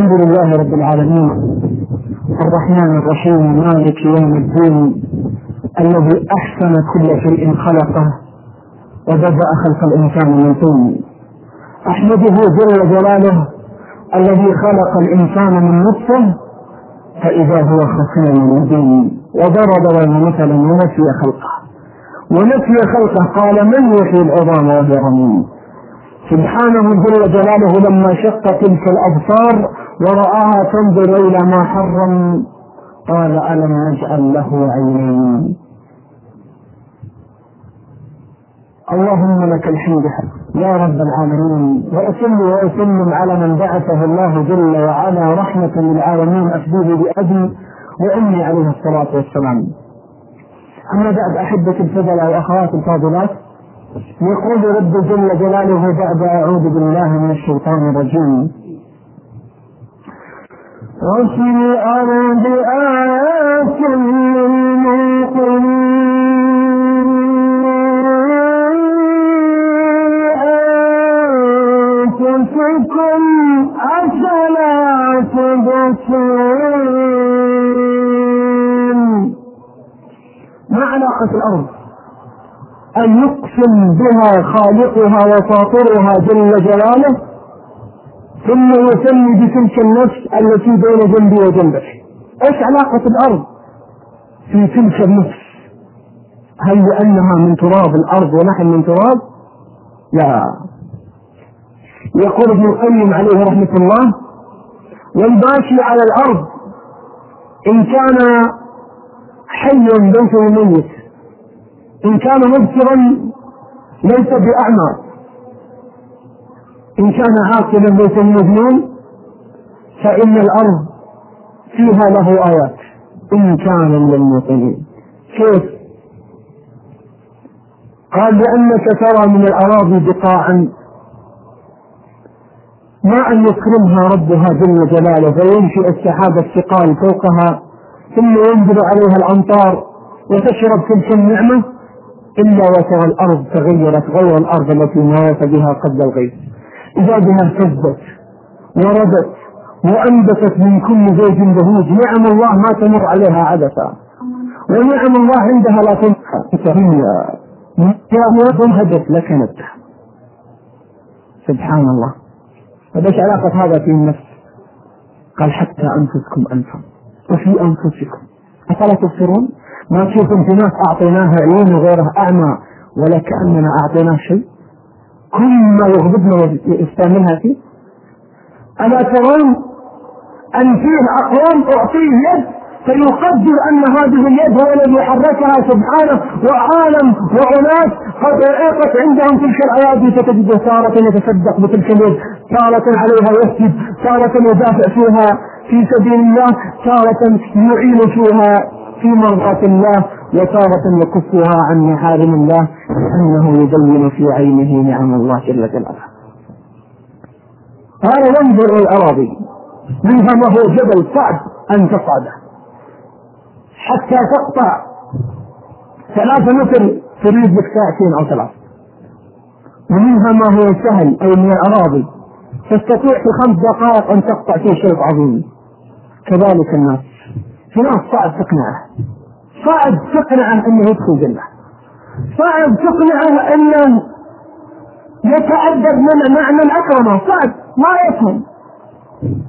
الحمد لله رب العالمين. الرحمن الرحيم مالك يوم الدين الذي أحسن كل شيء خلقه وبدا خلق الإنسان من طين. أحمده جل جلاله الذي خلق الإنسان من نطفة فإذا هو خصيم مبين. وضرب له مثلا ونسي خلقه. ونسي خلقه قال من يحيي العظام وهي رميم. سبحانه جل جلاله لما شق تلك الأبصار ورآها تنظر إلى ما حرم. قال ألم نجعل له عينين؟ اللهم لك الحمد. يا رب العالمين واصلي وأسلم على من بعثه الله جل وعلا رحمة للعالمين أفديه بابي وأمي عليه الصلاة والسلام. أما بعد احبتي الفضلاء واخواتي الفاضلات يقول رب جل جلاله بعد أعوذ بالله من الشيطان الرجيم. وفي الأرض ايات أنفسكم أفلا ما علاقة الأرض؟ أن يقسم بها خالقها وفاطرها جل جلاله ثم يسمي بتلك النفس التي بين جنبي وجنبك. إيش علاقة الأرض في تلك النفس؟ هل لأنها من تراب الأرض ونحن من تراب؟ لا. يقول ابن القيم عليه رحمة الله والماشي على الأرض إن كان حيا ليس بميت إن كان مبصرا ليس بأعمى. إن كان عاقلا ليس بمجنون فإن الأرض فيها له آيات إن كان من الموقنين كيف؟ قال لأنك ترى من الأراضي بقاعا. ما أن يكرمها ربها جل جلاله فينشئ السحاب الثقال فوقها ثم ينزل عليها الأمطار وتشرب تلك النعمة إلا وترى الأرض تغيرت غير الأرض التي مات بها قبل الغيث إذا بها اهتزت وردت وأنبتت من كل زوج بهوج نعم الله ما تمر عليها عبثا. ونعم الله عندها لا تنحى هي لك نبتة سبحان الله. طيب إيش علاقة هذا في النفس؟ قال حتى أنفسكم أنتم. وفي أنفسكم. أفلا تبصرون؟ ما تشوفون في ناس أعطيناها عيون وغيرها أعمى. ولا كأننا أعطيناه شيء. كل ما يغضبنا ويستعملها فيه. ألا ترون أن فيه أقوام أعطيه يد فيقدر أن هذه اليد هو الذي حركها سبحانه وعالم واناس قد اعيقت عندهم تلك الأيادي فتجده تارة يتصدق بتلك اليد، تارة عليها يسجد، تارة يدافع فيها في سبيل الله، تارة يعين فيها في مرضاة الله، وتارة يكفها عن محارم الله لأنه يبين في عينه نعم الله جل جلاله. قال ينظر الأراضي منها ما هو جبل صعب أن تصعده حتى تقطع ثلاثة متر تريد لك ساعتين أو ثلاث. ومنها ما هو سهل أي من الأراضي تستطيع في خمس دقائق أن تقطع فيه شيء عظيم. كذلك الناس في ناس صعب تقنعه. صعب تقنعه أنه يدخل الجنة صعب تقنعه أنه يتأدب من مع من أكرمه صعب ما يفهم.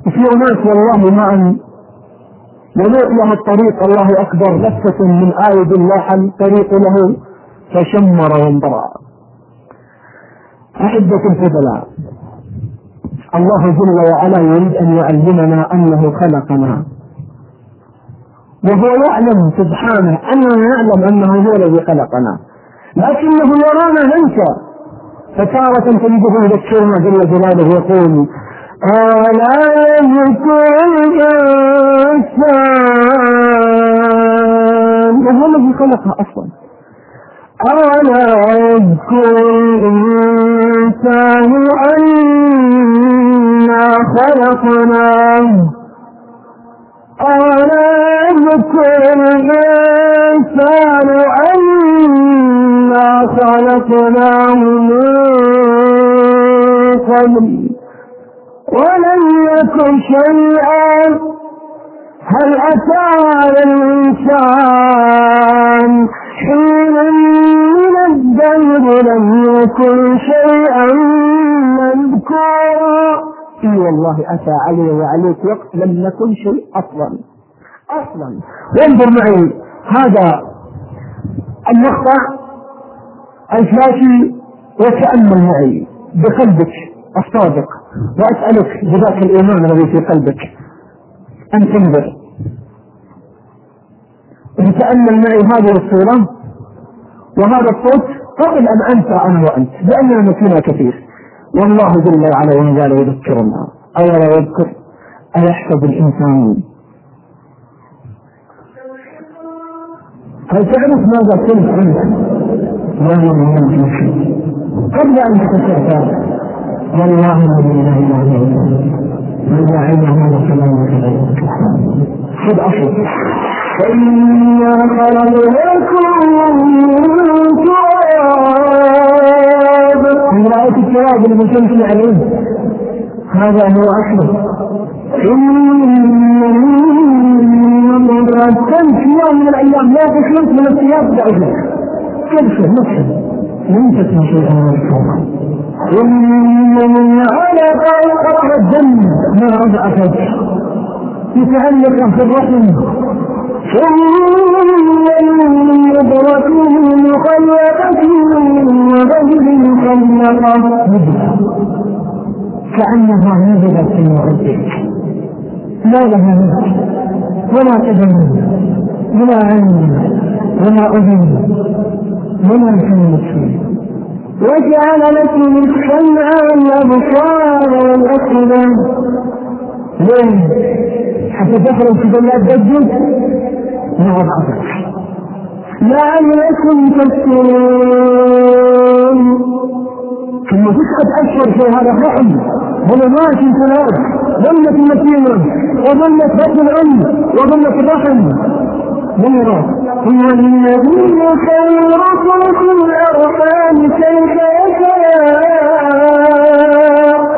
وفي ناس والله ما أن له الطريق الله أكبر. لفة من آية الله الطريق له فشمر وانبرع أحبة الفضلاء الله جل وعلا يريد أن يعلمنا أنه خلقنا. وهو يعلم سبحانه أننا نعلم أنه هو الذي خلقنا. لكنه يرانا ننسى فتارة تجده يذكرنا جل جلاله يقول ألا يذكر الإنسان وهو الذي خلقها أصلا. ألا يذكر الإنسان أنا خلقناه ألا يذكر الإنسان أنا خلقناه من قبل ولم يكن شيئا. هل أتى على الإنسان حين من الدهر لم يكن شيئا مذكورا؟ إي والله أتى علي وعليك وقت لم نكن شيء أصلا. أصلا. وانظر معي هذا المقطع الفاشي وتأمل معي بقلبك الصادق وأسألك بذاك الإيمان الذي في قلبك. أن تنظر. وتتامل معي هذه الصورة وهذا الصوت قبل أن انسى أنا وأنت لأننا نسينا كثير. والله جل وعلا وما يذكرنا اولا يذكر؟ أيحسب الإنسان؟ هل تعرف ماذا قلت انت؟ لا يؤمن قبل أن تتشافى والله لا إله إلا هو. من يعلم هذا الكلام كذلك خذ أصل. فإنا خلقناكم من تراب. من رأيت التراب اللي بتمشي عليه. هذا هو أصله. إن في يوم من الأيام لا تخلص من الثياب ضعيفة تبشر نفسه تكن شيئا مذكورا إن من علق قطر الدم ما أضعفت يتعلق في الرحم ثم المضغة مخلقة وغير مخلقة كأنها نزلت في ربك لا لها نفس ولا قدم ولا عين ولا أذن ولا كلمة وجعل لكم السمع والأبصار والأفئدة ليه؟ حتى تخرج في بلاد دجل نعم أبدا لعلكم تذكرون ثم تسعة أشهر في هذا الرحم. ظلمات ثلاث ظلت المسيرة وظلت بطن الأم وظلت الرحم. ظلت هو الذي يخيركم في الأرحام كيف يشاء.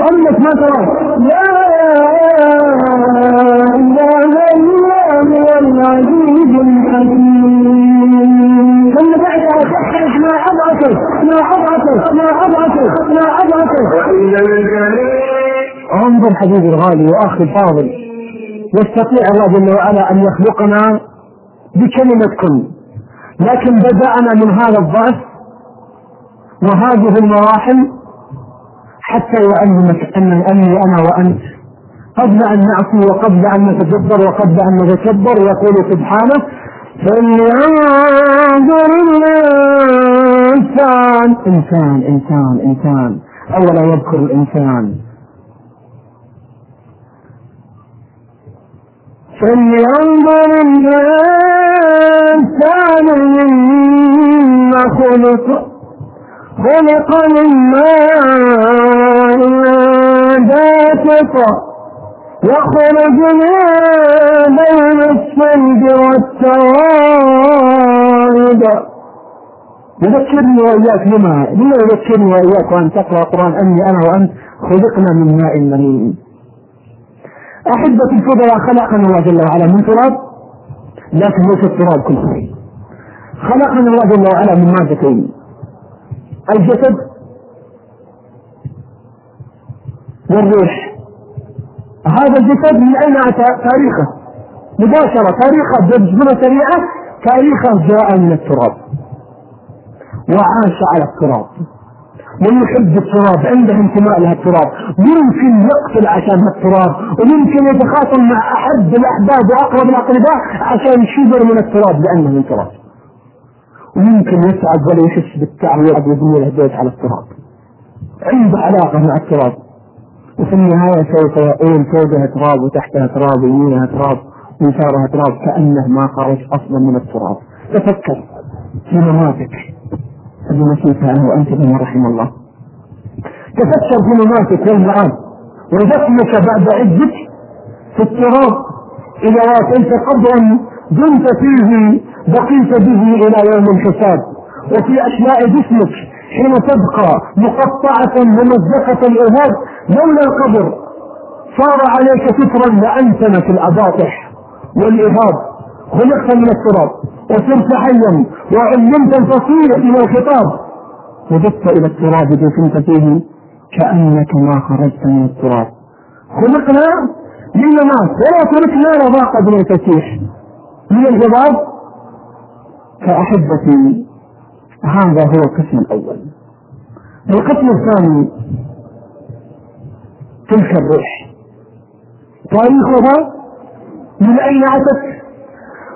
ظلت ما ترى؟ لا إله إلا هو العزيز الحكيم. أضعفه ما أضعفه ما أضعفه ما أضعفه انظر حبيبي الغالي وأخي الفاضل. يستطيع الله جل وعلا أن يخلقنا بكلمة كن لكن بدأنا من هذا الضعف وهذه المراحل حتى يعلمك ان أني أنا وأنت. قبل أن نعصي وقبل أن نتجبر وقبل أن نتكبر يقول سبحانه فلينظر الانسان إنسان إنسان إنسان. أولا يذكر الإنسان. فلينظر الإنسان مما خلق خلق من ماء دافق يخرج من بين الصلب والترائب. يذكرني وإياك لما لما يذكرني وإياك وأن تقرأ القرآن؟ أني أنا وأنت خلقنا من ماء مريم أحبتي الفضلاء خلقنا الله جل وعلا من تراب لكن ليس التراب كل شيء. خلقنا الله جل وعلا من مادتين. الجسد والروح. هذا الجسد من أين أتى؟ تاريخه. مباشرة تاريخه بجمله سريعه تاريخه جاء من التراب. وعاش على التراب. من يحب التراب؟ عنده انتماء لها التراب. ممكن يقتل عشان التراب وممكن يتخاصم مع احب الأحباب وأقرب الأقرباء عشان شجر من التراب لأنه من تراب. وممكن يسعد ولا يحس بالتعب ويقعد يبني له بيت على التراب. عنده علاقة مع التراب. وفي النهاية سوف يقول فوقها تراب وتحتها تراب ويمينها تراب ويسارها تراب كأنه ما خرج أصلا من التراب. تفكر في مماتك هذه نسيتها أنا وانت بما رحم الله. تفكر في مماتك يوم الان ودفنك بعد عدك في التراب. إذا واتيت قبرا دمت فيه بقيت به إلى يوم الحساب. وفي اشياء جسمك حين تبقى مقطعة ممزقة الإرهاب لولا القبر. صار عليك فكرا لأنتنك الأباطح والإرهاب. خلقت من التراب وصرت حيا وعلمت الفصيلة من الخطاب. وجدت إلى التراب دفنت فيه كأنك ما خرجت من التراب. خلقنا للممات ولا تركنا رضاق بن الفتيح من الجواب؟ فأحبتي هذا هو القسم الأول. القسم الثاني تلك الروح. تاريخها من أين أتت؟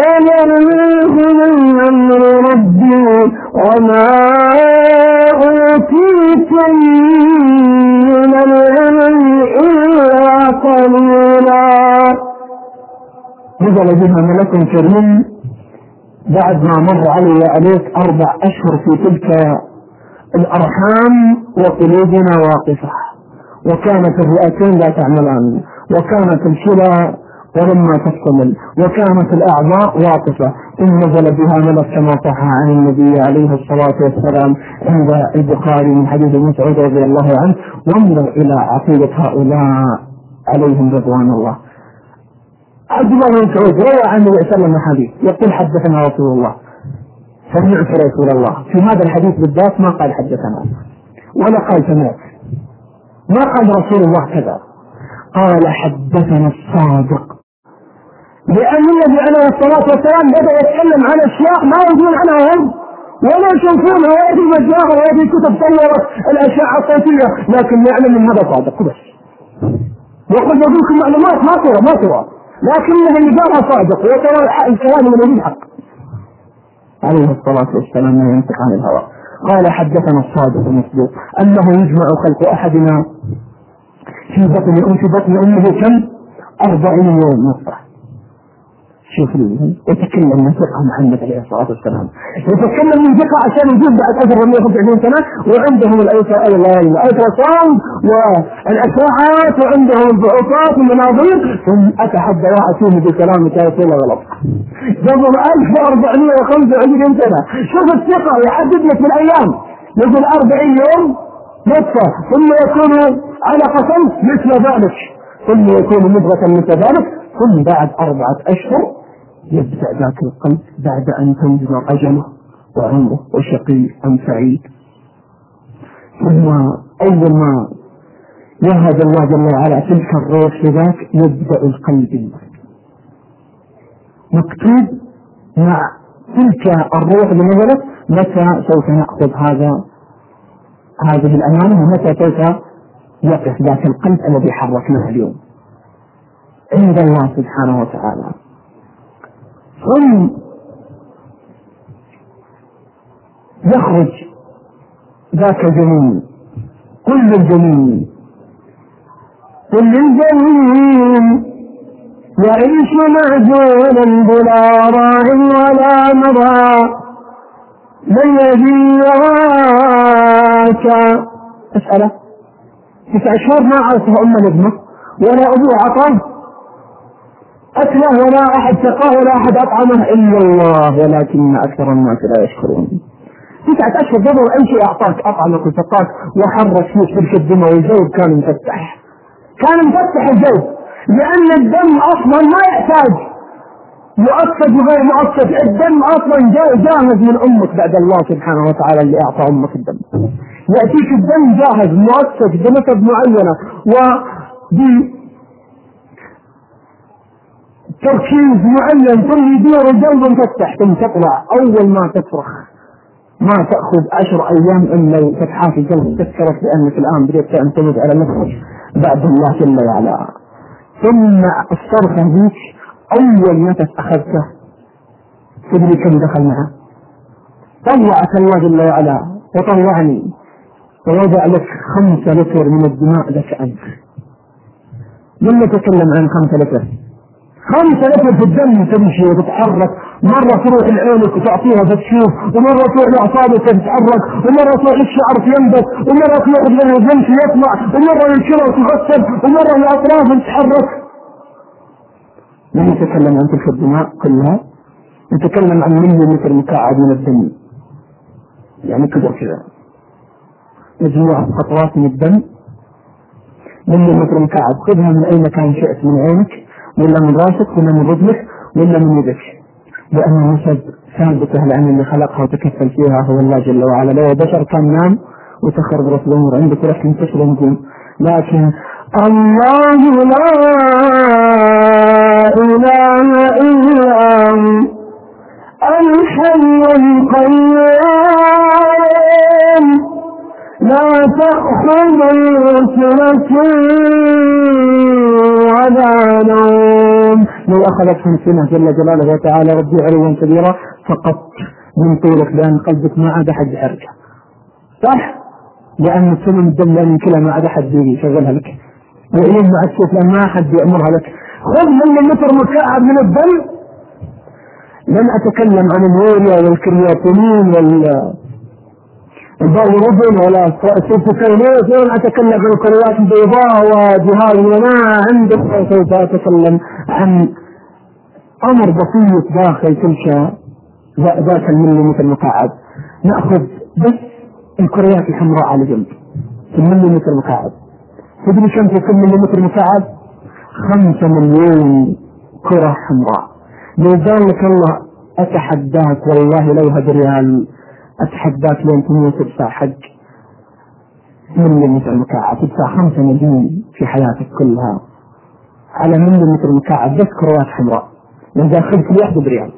الروح من أمر ربي وما أوتيتم من العلم إلا قليلا. نزل بها ملك كريم بعد ما مر علي وعليك أربع أشهر في تلك الأرحام وقلوبنا واقفة. وكانت الرئتين لا تعملان وكانت الكلى ولما تكتمل وكانت الأعضاء واقفة. إن نزل بها ملك كما صح عن النبي عليه الصلاة والسلام عند البخاري من حديث مسعود رضي الله عنه وانظر إلى عقيدة هؤلاء عليهم رضوان الله. عبد الله بن مسعود روى عن النبي صلى الله عليه وسلم حديث يقول حدثنا رسول الله. سمعت رسول الله. في هذا الحديث بالذات ما قال حدثنا ولا قال سمعت ما قال رسول الله كذا. قال حدثنا الصادق. لأن النبي عليه الصلاة والسلام بدأ يتكلم عن أشياء ما يدرون عنها هم. ولا يشوفونها ولا في مجاهر ولا في كتب صورت الأشعة الصوتية لكن يعلم أن هذا صادق. بس وقد يقول لكم معلومات. ما ترى ما ترى. لكنه اللي قالها صادق. وترى الكلام من الحق عليه الصلاة والسلام لا ينطق عن الهوى. قال حدثنا الصادق المصدوق أنه يجمع خلق أحدنا في بطن في بطن أمه كم؟ أربعين يوم نطفة. شوف يتكلم من ثقة محمد عليه الصلاة والسلام. يتكلم من ثقة عشان يجيب بعد أجر 125 سنة وعندهم الألترا ساوند والأشعاعات وعندهم البعوثات والمناظير ثم أتحدى وأتيه بكلامك يا رسول غلط. قبل 1425 سنة شوف الثقة يحدد لك بالأيام. يقول 40 يوم نطفة ثم يكون علقة مثل ذلك. ثم يكون مضغة مثل ذلك ثم بعد أربعة أشهر يبدأ ذاك القلب بعد أن تنزل أجله وعمره وشقي أم سعيد. ثم أول ما يهب الله جل وعلا تلك الروح لذاك يبدأ القلب مكتوب مع تلك الروح اللي نزلت متى سوف نأخذ هذا هذه الأمانة ومتى سوف يقف ذاك القلب الذي حركناه اليوم. عند الله سبحانه وتعالى. ثم يخرج ذاك الجنين كل الجنين. كل الجنين يعيش معزولا بلا راع ولا مضى. من الذي يراك. اسأله. تسع شهور ما عرفه أم ابنه ولا أبوه عطاه أكله ولا أحد سقاه ولا أحد أطعمه إلا الله ولكن أكثر الناس لا يشكرون. تسعة أشهر قبل أي شيء أعطاك أطعمك وسقاك وحرك فيك تلك الدم والجو كان مفتح. كان مفتح الجو لأن الدم أصلا ما يحتاج. مؤكد وغير مؤكد الدم أصلا جاهز من أمك بعد الله سبحانه وتعالى اللي أعطى أمك الدم. يأتيك الدم جاهز مؤكد بنسب معينة و تركيز معين ثم يدور الجو مفتح ثم تطلع. أول ما تصرخ ما تأخذ عشر أيام إلا فتحات الجو تذكرك بأنك الآن بديت تعتمد على نفسك بعد الله جل وعلا. ثم الصرخه ذيك أول نفس أخذته. تدري كم دخل معه طلعك الله جل وعلا. وطلعني ووضع لك خمسة لتر من الدماء لك أنت. من نتكلم عن خمسة لتر؟ خمسة لتر في الدم تمشي وتتحرك. مرة تروح لعينك وتعطيها فتشوف ومرة تروح لأعصابك تتحرك ومرة تروح للشعر ينبت ومرة تروح للجنس يطلع ومرة للكلى تغسل ومرة للأطراف تتحرك. من يتكلم عن تلك الدماء كلها يتكلم عن مليمتر مكعب من الدم. يعني كذا كذا. مجموعة قطرات من الدم. مليمتر مكعب. خذها من أي مكان شئت من عينك. ولا من راسك ولا من رجلك ولا من يدك. لأن النسب ثابتة لأن اللي خلقها وتكفل فيها هو الله جل وعلا. لو بشر كان نام وتخرب راس الأمور عندك رح تنتشر نجوم لكن الله لا إله إلا هو. الحي القيوم. لا تأخذ سنة لو أخذتهم سنة جل جلاله وتعالى ربي علوا كبيرا فقط من طولك لأن قلبك ما عاد أحد يحركه صح؟ لأن السنة مدلة من كلها ما عاد أحد يشغلها لك. وإلين مع السيف لأن ما أحد يأمرها لك. خذ من متر مكعب من الدم. لن أتكلم عن اليوريا والكرياتينين وال البايروبين ولا ال cytokines لن أتكلم عن الكريات البيضاء وجهاز المناعة عندك سوف أتكلم عن أمر بسيط داخل تلك ذاك المليمتر المكعب نأخذ بس الكريات الحمراء على جنب. في المليمتر مكعب تدري كم في كل مليمتر مكعب؟ خمسة مليون كرة حمراء. لو قال لك الله أتحداك والله لو هذا ريال أتحداك لين تموت تدفع حج مليمتر مكعب تدفع خمسة مليون في حياتك كلها على مليمتر مكعب بس كروات حمراء. لأن داخل كل واحدة بريال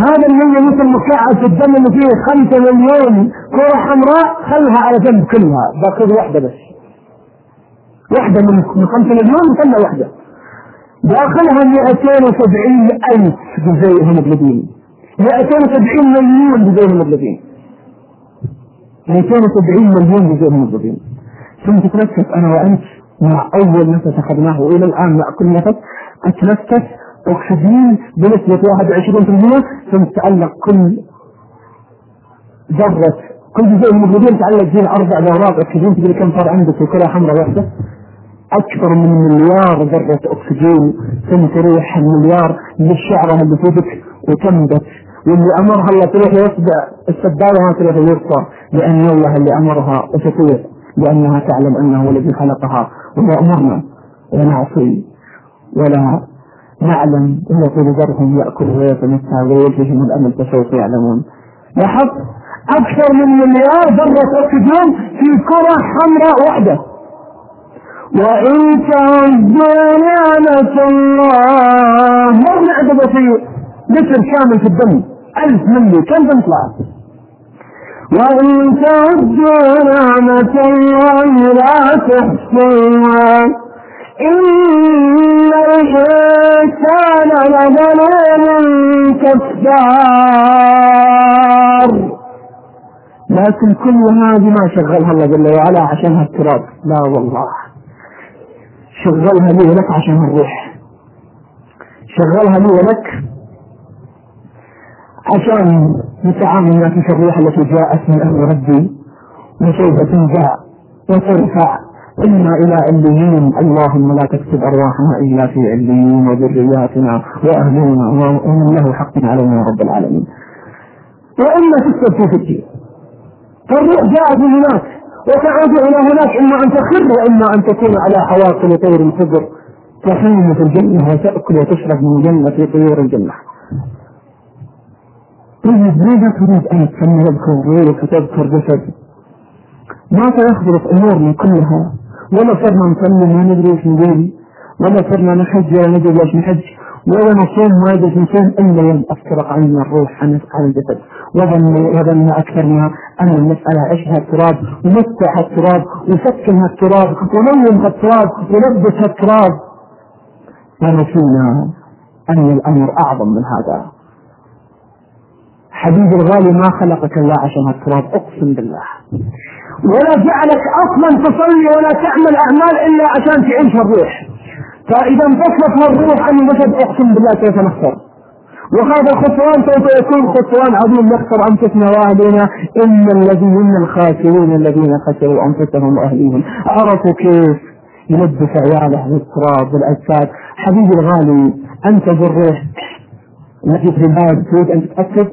هذا المليمتر مكعب في الدم اللي فيه خمسة مليون كرة حمراء خلها على جنب كلها باخذ واحدة بس. واحدة من من خمسة مليون مثلنا واحدة. داخلها 270 ألف جزيء هيموجلوبين 270 مليون جزيء هيموجلوبين 270 مليون جزيء هيموجلوبين ثم تتنفس أنا وأنت. أول نفس أخذناه. وإلى الآن مع كل نفس أتنفس أكسجين بنسبة 21% ثم تتعلق كل ذرة. كل جزء هيموجلوبين تعلق فيه أربع ذرات أكسجين. تدري كم صار عندك؟ كرة حمراء واحدة. أكثر من مليار ذرة أكسجين. ثم تروح المليار للشعرة اللي فوقك وتنبت واللي أمرها الله تروح يصدع السدادة ما تروح يرفع. لأن الله اللي أمرها وتطير. لانها تعلم هو الذي خلقها ولا امرنا ونعصي ولا نعلم طول ذرهم يأكل ويتمتع ويوجههم الأمل فسوف يعلمون. لاحظت أكثر من مليار ذرة أكسجين في كرة حمراء واحدة. وإن تعدوا نعمة الله ما بنعدد في لتر كامل في الدم. ألف ملي كم تطلع وإن تعدوا نعمة الله لا تحصوها إن الإنسان لظلوم كفار لكن كل هذه ما شغلها الله جل وعلا عشانها التراب. لا والله. شغلها لي ولك عشان الروح. شغلها لي ولك عشان نتعامل مع الروح التي جاءت من أمر ربي وسوف تنزع وترفع إنا إلى عليين. اللهم لا تكتب أرواحنا إلا في عليين وذرياتنا وأهلنا ومن له حق علينا يا رب العالمين. وإما تكتب في الدين. فالروح جاءت من هناك وتعود إلى هناك إما أن تخر وإما أن تكون على حواصل طير الخضر تحين في الجنة وتأكل وتشرب من جنة طيور الجنة. طيب ماذا تريد أنت؟ كما يذكر غيرك وتذكر جسد؟ ما سيخبرك امورنا كلها ولا صرنا نصلي ما ندري إيش نقول. ولا صرنا نحج ولا ندري إيش نحج. ولا نصوم ما ندري نصوم إلا يوم افترق عنا الروح عن الجسد. وظن أكثرنا أن المسألة عشها التراب؟ ومسحها التراب وسكنها التراب ونومها التراب ولبسها التراب. ونسينا أن الأمر أعظم من هذا. حبيبي الغالي ما خلقك الله عشان التراب أقسم بالله. ولا جعلك أصلا تصلي ولا تعمل أعمال إلا عشان تعيش الروح. فإذا انفصلت الروح عن الجسد أقسم بالله كيف نخسر وهذا الخسران سوف يكون خسران عظيم. نخسر أنفسنا واهلنا إن الذين الخاسرين الذين خسروا أنفسهم وأهليهم. عرفوا كيف يلبس عياله بالتراب بالأجساد. حبيبي الغالي أنت بالروح. التي في الباب تريد ان تتاكد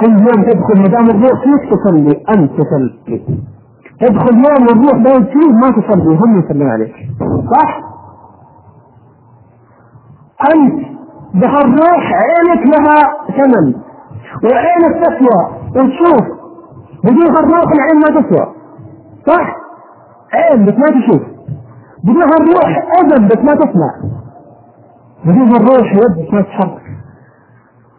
كل يوم تدخل ما دام الروح فيك تصلي؟ أنت تصلي. تدخل يوم والروح بين فيه ما تصلي هم يصلون عليك. صح؟ أنت بهالروح عينك لها ثمن وعينك تسوى. وتشوف. بدون هالروح العين ما تسوى. صح؟ عين بس ما تشوف. بدون هالروح بس ما تسمع. بدون هالروح يد بس ما تتحرك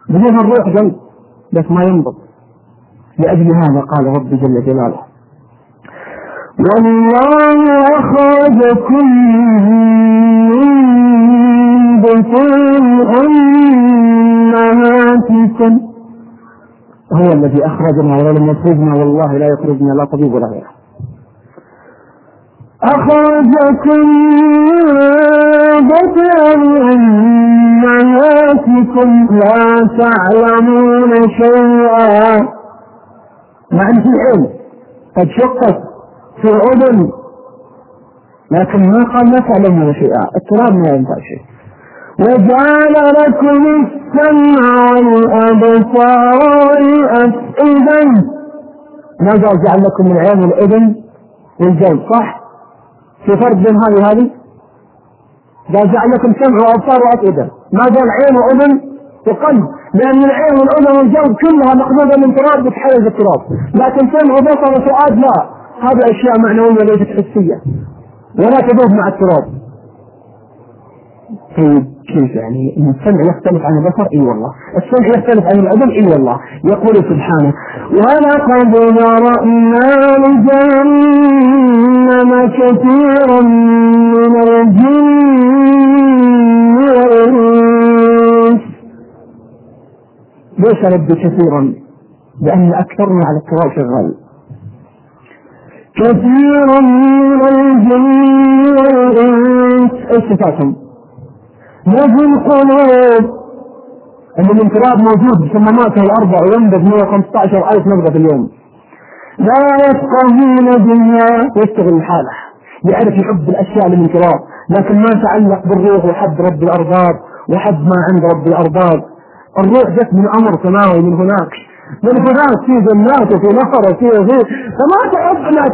بدون هالروح قلب. بس ما ينبض. لأجل هذا قال رب جل جلاله. والله أخرجكم من بطون أمهاتكم. هو الذي أخرجنا ولم يخرجنا والله لا يخرجنا لا طبيب ولا غيره. أخرجكم من بطون أمهاتكم. لا تعلمون شيئا. مع أن في علم قد شقت في الأذن لكن ما قال لا تعلمون شيئا. التراب ما ينفع شيء. وجعل لكم السمع والأبصار والأفئدة ما قال جعل لكم العين والأذن والجلد صح؟ في فرق بين هذه وهذه؟ قال جعل لكم سمع وأبصار وأفئدة. ما قال عين وأذن وقلب لأن العين والأذن والجلد كلها مخلوقة من تراب بتحرز التراب. لكن سمع وبصر وفؤاد لا. هذه أشياء معنوية ليست حسية. ولا تذوب مع التراب. طيب. كيف يعني؟ إن السمع يختلف عن البصر؟ إي والله. السمع يختلف عن الاذن إي والله. يقول سبحانه ولقد ذرأنا لجهنم كثيرا من الجن والانس. ليش رد كثيرا؟ لأن أكثرنا على التراب شغال كثيرا من الجن والإنس. إيش صفاتهم؟ وفي القلوب ان الانقراض موجود صماماته الاربع وينبذ 115 ألف نبضة في اليوم. لا يفقهون دنيا يشتغل لحاله يعرف يحب الأشياء الانقراض لكن ما تعلق بالروح وحب رب الأرباب وحب ما عند رب الأرباب. الروح جت من أمر سماوي من هناك. من هناك في جنات وفي نهر وفي وفي. فما تحب انك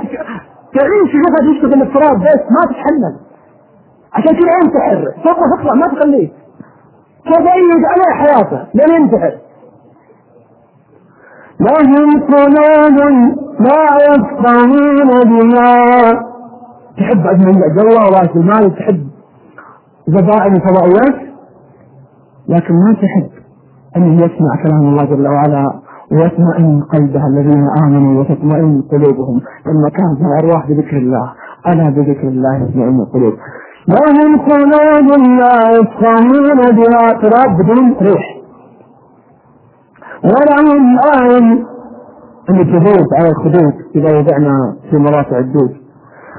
تعيش جسد يشتغل التراب بس ما تتحمل. عشان كذا ينتحر فوق تطلع ما تخليه تضيق عليه حياته لين ينتحر لهم قلوب لا يفقهون بها. تحب أجمل الله وراس المال تحب زبائن الفضائيات لكن ما تحب أن يسمع كلام الله جل وعلا ويطمئن قلبها الذين آمنوا وتطمئن قلوبهم. لما كانت الأرواح بذكر الله ألا بذكر الله يطمئن القلوب. لهم قلوب لا يفقهون بها بدون روح ولهم أعين الجهود على الخدود إذا وضعنا في مرافع الدود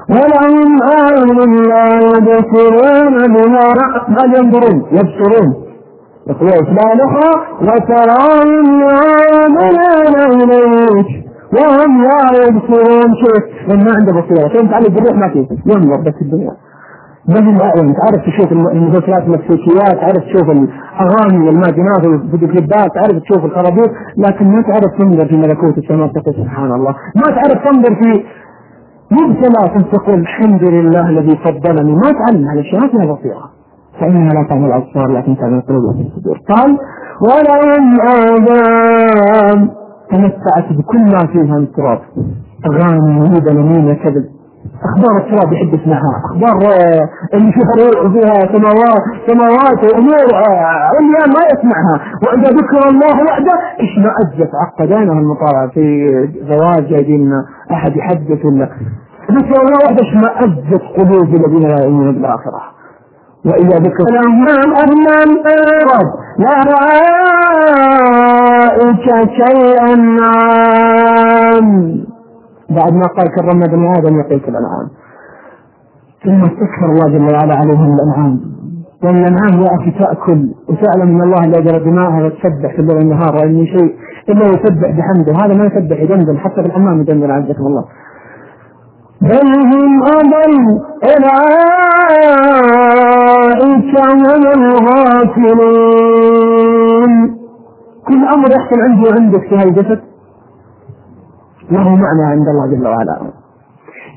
ولهم أعين لا يبصرون بها بل ينظرون يبصرون. يقول لا أخرى وتراهم يعملون إليك وهم لا يبصرون شيء. ما عنده بصيرة فهمت عليه بالروح ما فيه ينظر بس الدنيا. ما هو تعرف تشوف المسلسلات المكسيكيات تعرف تشوف الأغاني والماجنات والفيديو تعرف تشوف الخرابيط لكن ما تعرف تنظر في ملكوت السماء تقول سبحان الله. ما تعرف تنظر في مبتلى تقول الحمد لله الذي فضلني. ما تعلم على الاشياء ما فيها بصيره فإنها لا تعمل الابصار لكن تعمل القلوب في الصدور. قال ولهم اذان تمتعت بكل ما فيها من تراب. أغاني وهدى ومين كذب. أخبار التراب يسمعها أخبار آه، اللي فيها سماوات سماوات وأمور آه، عليا ما يسمعها. وإذا ذكر الله وحده اشمأزت عقدانها المطالعة في زواج جايبين أحد يحدث ولا ذكر الله وحده اشمأزت قلوب الذين لا يؤمنون بالآخرة. وإذا ذكر لهم أهلا أرد لا رأيك شيئا عام بعد ما قال كرمنا بني آدم يقول الأنعام. ثم استكثر الله جل وعلا عليهم الأنعام. لأن الأنعام يا أخي تاكل وتعلم أن الله لا جرى دماءها وتسبح في الليل والنهار وان شيء إلا يسبح بحمده. هذا ما يسبح يدندن حتى في الحمام يدندن عزكم الله. بل هم أضل أولئك هم الغافلون. كل أمر يحصل عندي وعندك في هذا الجسد. له معنى عند الله جل وعلا.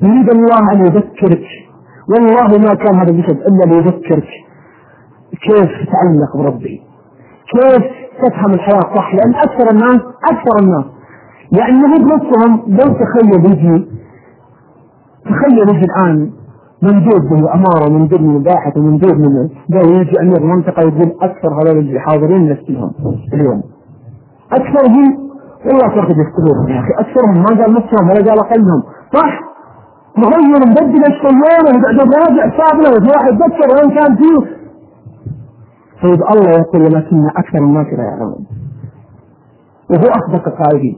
يريد الله أن يذكرك. والله ما كان هذا الجسد إلا ليذكرك. كيف تتعلق بربي؟ كيف تفهم الحياة صح؟ لأن أكثر الناس أكثر الناس. يعني هم نفسهم لو تخيل يجي تخيل يجي الآن مندوب من الأمارة ومندوب من الباحث ومندوب من يجي أمير المنطقة يقول أكثر هذول اللي حاضرين نفسهم اليوم. أكثرهم والله تركض يفترون يا أخي أكثرهم ما قال نفسهم ولا قال أقلهم صح؟ مغير مبدل سوينا وبعدين راجع صابنا واحد ذكر وين كان فيه. طيب الله يقول لكن أكثر الناس لا يعلمون. وهو أصدق القائلين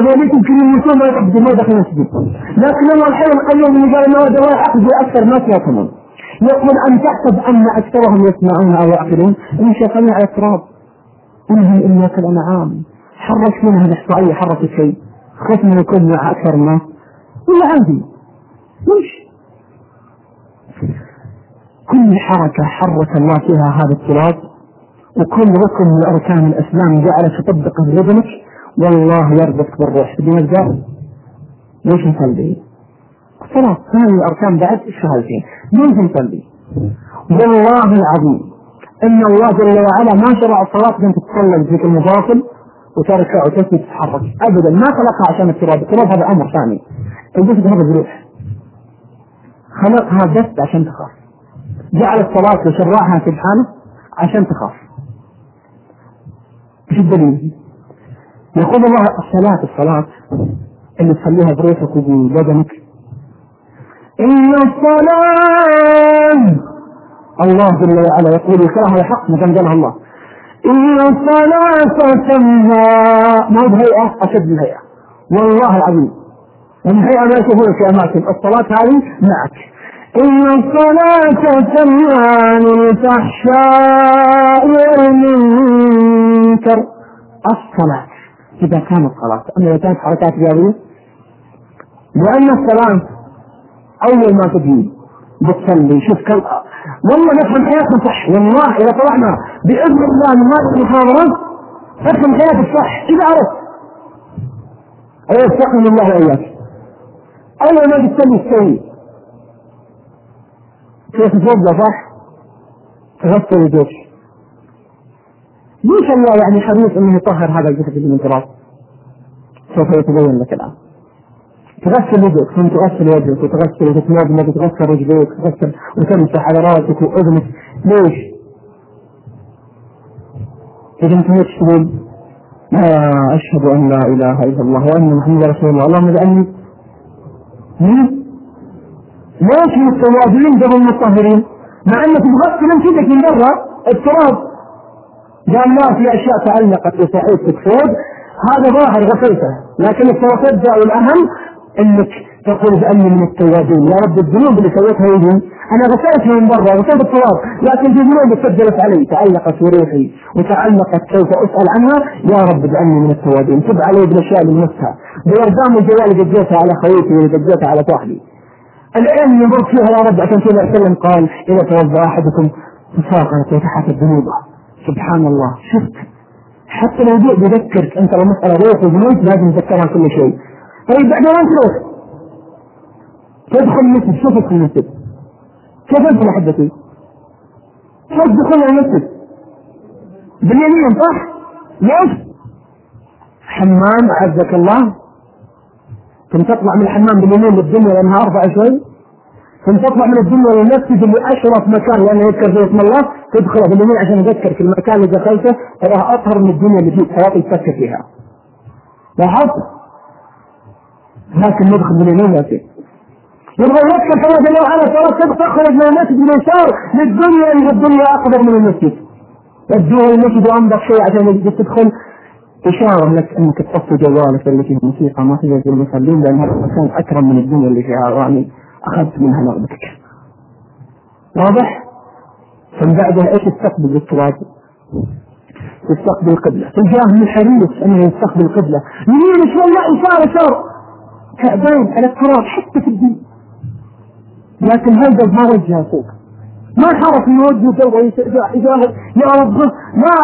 وذلك يكون ما يقصد ما دخل المسجد. لكن الله الحي القيوم اللي قال انه هذا يعقد أكثر الناس يفهمون يقول أن تحسب أن أكثرهم يسمعون أو يعقلون. إن شغلنا على التراب. إنهم إلا كالأنعام. حرك منها الإحصائية حرك شيء. خف من مع أكثر الناس. ولا عندي. ليش؟ كل حركة حرك الله فيها هذا التراب وكل ركن من أركان الإسلام جعل تطبقه ببدنك والله يربطك بالروح. بدون الجار ليش نصلي؟ الصلاة هذه الأركان بعد الشهادتين ليش نصلي؟ والله العظيم إن الله جل وعلا ما شرع الصلاة أن تتصلى بذكر المفاصل وتركع وتسجد تتحرك. أبدا ما خلقها عشان التراب، التراب هذا أمر ثاني. الجسد هذا بروح خلقها بس عشان تخاف. جعل الصلاة وشرعها سبحانه عشان تخاف. إيش الدليل؟ يقول الله الصلاة الصلاة اللي تصليها بروحك وبدنك. إن الصلاة الله جل وعلا يقول الكلام هذا حق ما قالها الله. تنهى ما بهيئة أشد من هيئة. والله العظيم. هيئة ما يشوفون في أماكن. الصلاة هذه معك. إن الصلاة تنهى عن الفحشاء والمنكر الصلاة. إذا كانت صلاة أما إذا كانت حركات رياضية. لأن الصلاة أول ما تجي. بتصلي. شوف كم والله نفهم حياتنا صح والله إذا طلعنا بإذن الله من هذه المحاضرة نفهم حياتك صح إذا عرفت أيستقبل الله وإياك أول ما تسوي تسوي كيف تتوضا صح؟ تغسل يديك ليش الله يعني حريص إنه يطهر هذا الجسد من التراب؟ سوف يتبين لك الآن. تغسل يدك ثم تغسل وجهك وتغسل وتتمضمض وتغسل رجليك وتغسل وتمسح على راسك وأذنك ليش؟ إذا انت إيش تقول؟ أشهد أن لا إله إلا الله وأن محمدا رسول الله اللهم اجعلني ليش متواضعين قبل المطهرين؟ مع انك تغسل انت يدك من برا التراب قال لا في أشياء تعلقت بصحيفتك فوق هذا ظاهر غسلته لكن التوسد والاهم انك تقول باني من التوابين. يا رب الذنوب اللي سويتها يدي أنا غسلت من برا غسلت التراب لكن في ذنوب سجلت علي. تعلقت في روحي وتعلقت سوف أسأل عنها. يا رب اجعلني من التوابين. تب علي بالأشياء اللي نفسها. بارقام الجوال اللي قديتها على خويتي واللي قديتها على صاحبي العلم يمر فيها يا رب عشان كذا وسلم قال إذا توضأ أحدكم تساقط وتحت ذنوبه. سبحان الله. شفت. حتى الوضوء بيذكرك أنت لو مسألة روح وذنوب لازم تذكرها كل شيء. طيب وين تروح؟ تدخل المسجد شوف تدخل المسجد كيف انت احبتي؟ كيف تدخل المسجد؟ باليمين صح؟ ليش؟ حمام اعزك الله ثم تطلع من الحمام باليمين للدنيا لأنها ارفع شوي ثم تطلع من الدنيا للمسجد اللي أشرف مكان لأنه يذكر فيه اسم الله تدخل باليمين عشان يذكرك المكان اللي دخلته تراه أطهر من الدنيا اللي فيك حياتك تفكر فيها لاحظت؟ لكن ندخل يا سيدي. يبغى يذكر الله جل وعلا ترى تخرج من المسجد باليسار للدنيا إن الدنيا أقدر من المسجد. الدنيا المسجد وانضف شيء عشان تدخل. إشارة لك أنك تطفي جوالك اللي فيه موسيقى ما تجي المصلين لأن هذا المكان أكرم من الدنيا اللي فيها. أغاني أخذت منها نغمتك واضح؟ ثم بعدها إيش يستقبل بالتراب؟ يستقبل القبلة. تلقاه من حريص أنه يستقبل القبلة. يمين لا يسار يسار كعبين على التراب حتى في الدين لكن هذا ما وجه فوق ما حرف من وجهه يجاهد يا رب ما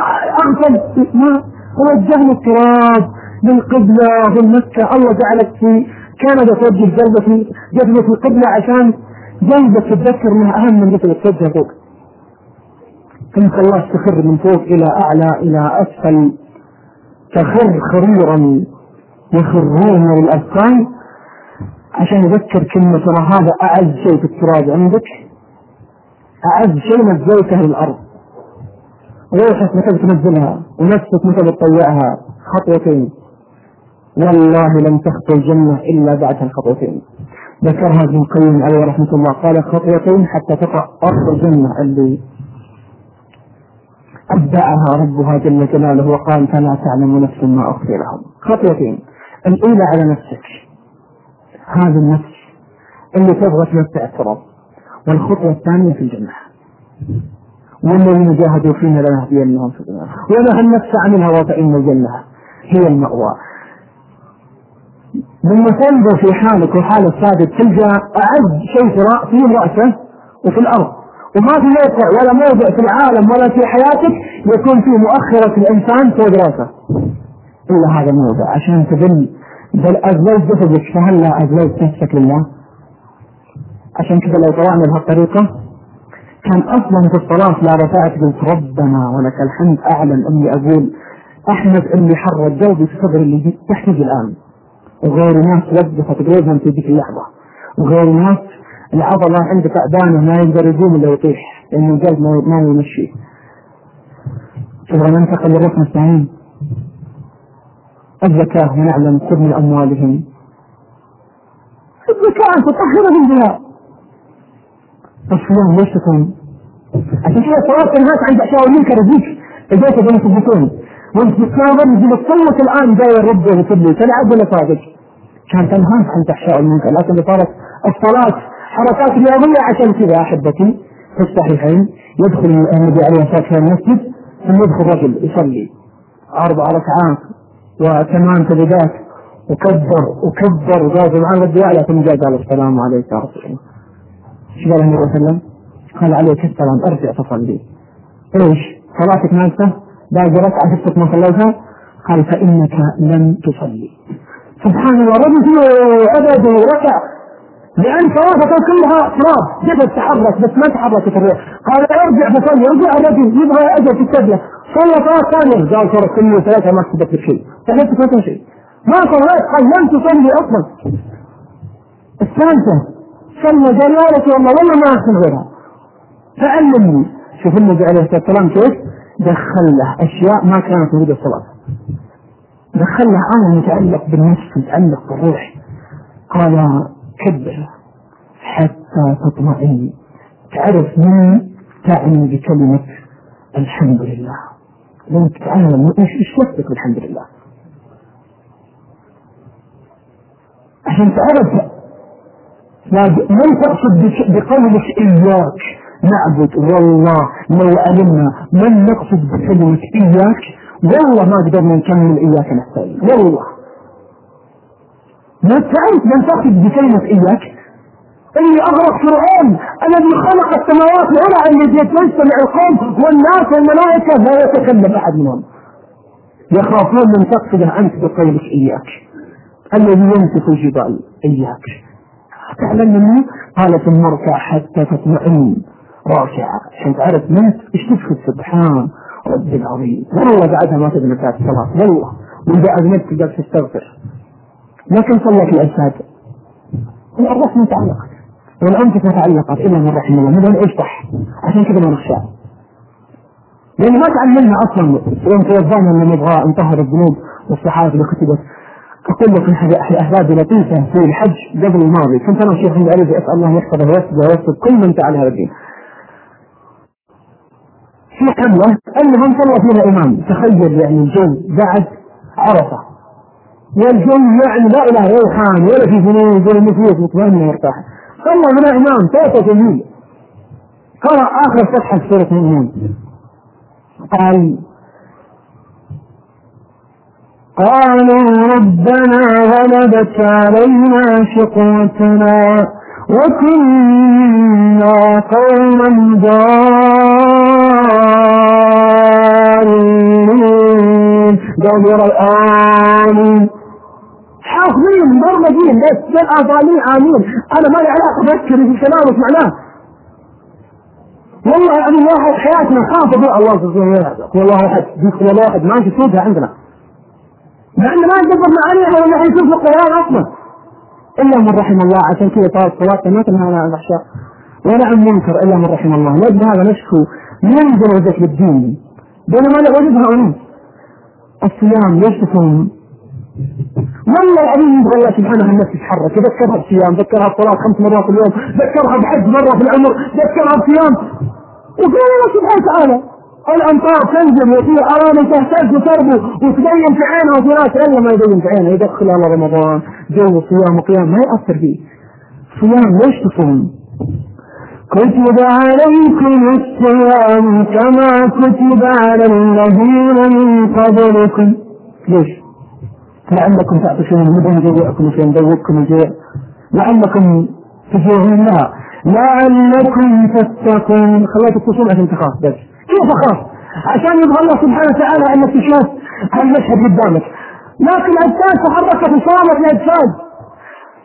أغفل. ما وجهنا التراب للقبلة لمكة الله جعلك في كندا توجه جلبة جذبة القبلة عشان جلبة تتذكر انها أهم من مثل توجه فوق ثم خلاص تخر من فوق إلى أعلى إلى أسفل. تخر خريرا يخرون للاذقان عشان يذكر كلمة ترى هذا أعز شيء في التراب عندك؟ أعز شيء نزلته للأرض روحك متى تنزلها ونفسك متى بتطيعها خطوتين. والله لن تخطو الجنة إلا بعد الخطوتين. ذكرها ابن القيم عليه رحمة الله. قال خطوتين حتى تقع أرض الجنة. اللي أبدعها ربها جل جلاله وقال فلا تعلم نفس ما أخفي لهم. خطوتين. الأولى على نفسك. هذه النفس اللي تبغى تمتع التراب والخطوة الثانية في الجنة. والذين جاهدوا فينا لنهدينهم الجنة ونهى النفس عن الهوى فإن الجنة هي المأوى. لما تنظر في حالك وحال الصادق تلقى أعز شيء في رأسه وفي الأرض. وما في موقع ولا موضع في العالم ولا في حياتك يكون فيه مؤخرة الإنسان فوق رأسه إلا هذا الموضع عشان تذل بل أذللت جسدك فهلا أذللت نفسك لله. عشان كذا لو طلعنا بهالطريقة كان أصلا في الصلاة لا رفعت قلت ربنا ولك الحمد أعلم أني أقول أحمد أني حرت جوبي في صدري اللي تحتاج الآن. وغير ناس وقفت قلوبهم في ذيك اللحظة. وغير ناس العضلة عنده تعبانة ما يقدر يقوم إلا يطيح لأنه القلب ما يمشي. تبغى ننتقل للركن الثاني الزكاة ونعلم خذ أموالهم. الزكاة تطهرهم بها الصيام ليش تكون؟ عشان كذا صلاة الناس عند أشياء المنكر يجيك. البيت بين يثبتون وانت تتناظر يجي تصوت الآن جاي الرب وتبلي تلعب ولا صادق كان تنهاك عن تحشاء المنكر. لكن صارت الصلاة حركات رياضية عشان كذا أحبتي. في الصحيحين يدخل النبي عليه الصلاة والسلام المسجد ثم يدخل رجل يصلي. أربع ركعات. وثمان سجدات وكبر وكبر وقال سبحان ربي اعلى ثم جاء قال السلام عليك يا رسول الله. إيش قال النبي صلى الله عليه وسلم؟ قال عليك السلام أرجع فصلي. إيش؟ صلاتك ناقصة؟ باقي ركعة ستك ما صليتها؟ قال فإنك لم تصلي. سبحان الله رجل ابد وركع لأن صلاتك كلها تراب جسد تحرك بس ما تحركت الروح قال أرجع فصلي ارجع الرجل يبغى أجل في السجده صلى صلاة ثانية. قال ترى كل ثلاثة ما كتبت شيء. ثلاثة ما شيء. ما صليت قال لم تصلي أصلا. الثالثة صلى قال يا رسول الله. والله ما احسن غيرها. فعلمني. شوف النبي عليه الصلاة والسلام كيف دخل له أشياء ما كانت موجودة في الصلاة. دخل له أمر متعلق بالنفس متعلق بالروح. قال كبر حتى تطمئن. تعرف من تعني بكلمة الحمد لله؟ لو تتعلم إيش وصفك بالحمد لله. عشان تعرف من تقصد بقولك إياك. نعبد والله لو علمنا من نقصد بكلمة إياك. والله ما قدرنا نكمل إياك نستعين. والله. ما تعرف من تقصد بكلمة إياك. اللي اغرق فرعون الذي خلق السماوات العلى الذي يجتمع القوم والناس والملائكة. لا يتكلم أحد منهم. يخافون من تقصده أنت بقولك إياك. الذي ينسف الجبال إياك. تعلم منه قال ثم اركع حتى تطمئن. راكعة. عشان تعرف من إيش تدخل سبحان ربي العظيم. والله بعدها ما تدري متى الصلاة والله واذا اذنبت تقدر تستغفر. لكن في الأجساد. الروح متعلقة. والانفس متعلقة إلا من رحم الله. نبغى إيش عشان كذا ما نخشى. لأن ما تعلمنا أصلا يوم توظفنا ان نبغى نطهر الذنوب والصحائف اللي كتبت أقول لك احبابي لطيفه في الحج قبل الماضي. كنت أنا والشيخ محمد علي أسأل الله يحفظه ويسد ويسد كل من فعل هذا الدين. في حمله انهم صلى فيها إمام. تخيل يعني الجو بعد عرفة. والجو يعني لا إله روحان ولا في ذنوب ولا نفوس مطمئنه مرتاحه صلى هنا إمام صوته جميل. قرأ آخر صفحة سورة المؤمنون قال قالوا ربنا غلبت علينا شقوتنا وكنا قوما ضالين. قالوا يرى الآن حافظين مبرمجين بس جل ضالين آمين أنا ما لي علاقة بفكر في كلام وش معناه. والله يعني واحد حياتنا حافظ الله والله احد ذكر الله احد ما نشوفها عندنا. انه ما ندبر معانيها ولا حنشوف القران أصلا. إلا من رحم الله. عشان كذا صارت صلاتنا ما تنهى عن الفحشاء ولا عن منكر إلا من رحم الله. لاجل هذا نشكو؟ من درجة الدين بينما لا وجدها الصيام ليش تصوم؟ والله العظيم يبغى الله سبحانه النفس تتحرك. يذكرها بصيام ذكرها بصلاة خمس مرات في اليوم ذكرها بحج مرة في العمر ذكرها بصيام. وقال الله سبحانه وتعالى الأمطار تنزل وفي ارامل تهتز وتربو وتبين في عينها وفي ناس إلا ما يبين في عينها يدخل على رمضان جو صيام وقيام ما يأثر فيه. صيام ليش تصوم؟ كتب عليكم الصيام كما كتب على الذين من قبلكم. ليش؟ لعلكم تعطشون نبغى نجوعكم عشان ندوقكم الجوع لعلكم تجوعون لا لعلكم تتقون. خليك تصوم عشان تخاف بس. كيف اخاف؟ عشان يبغى الله سبحانه وتعالى انك تشوف هالمشهد قدامك. لكن الاجساد تحركت وصامت الاجساد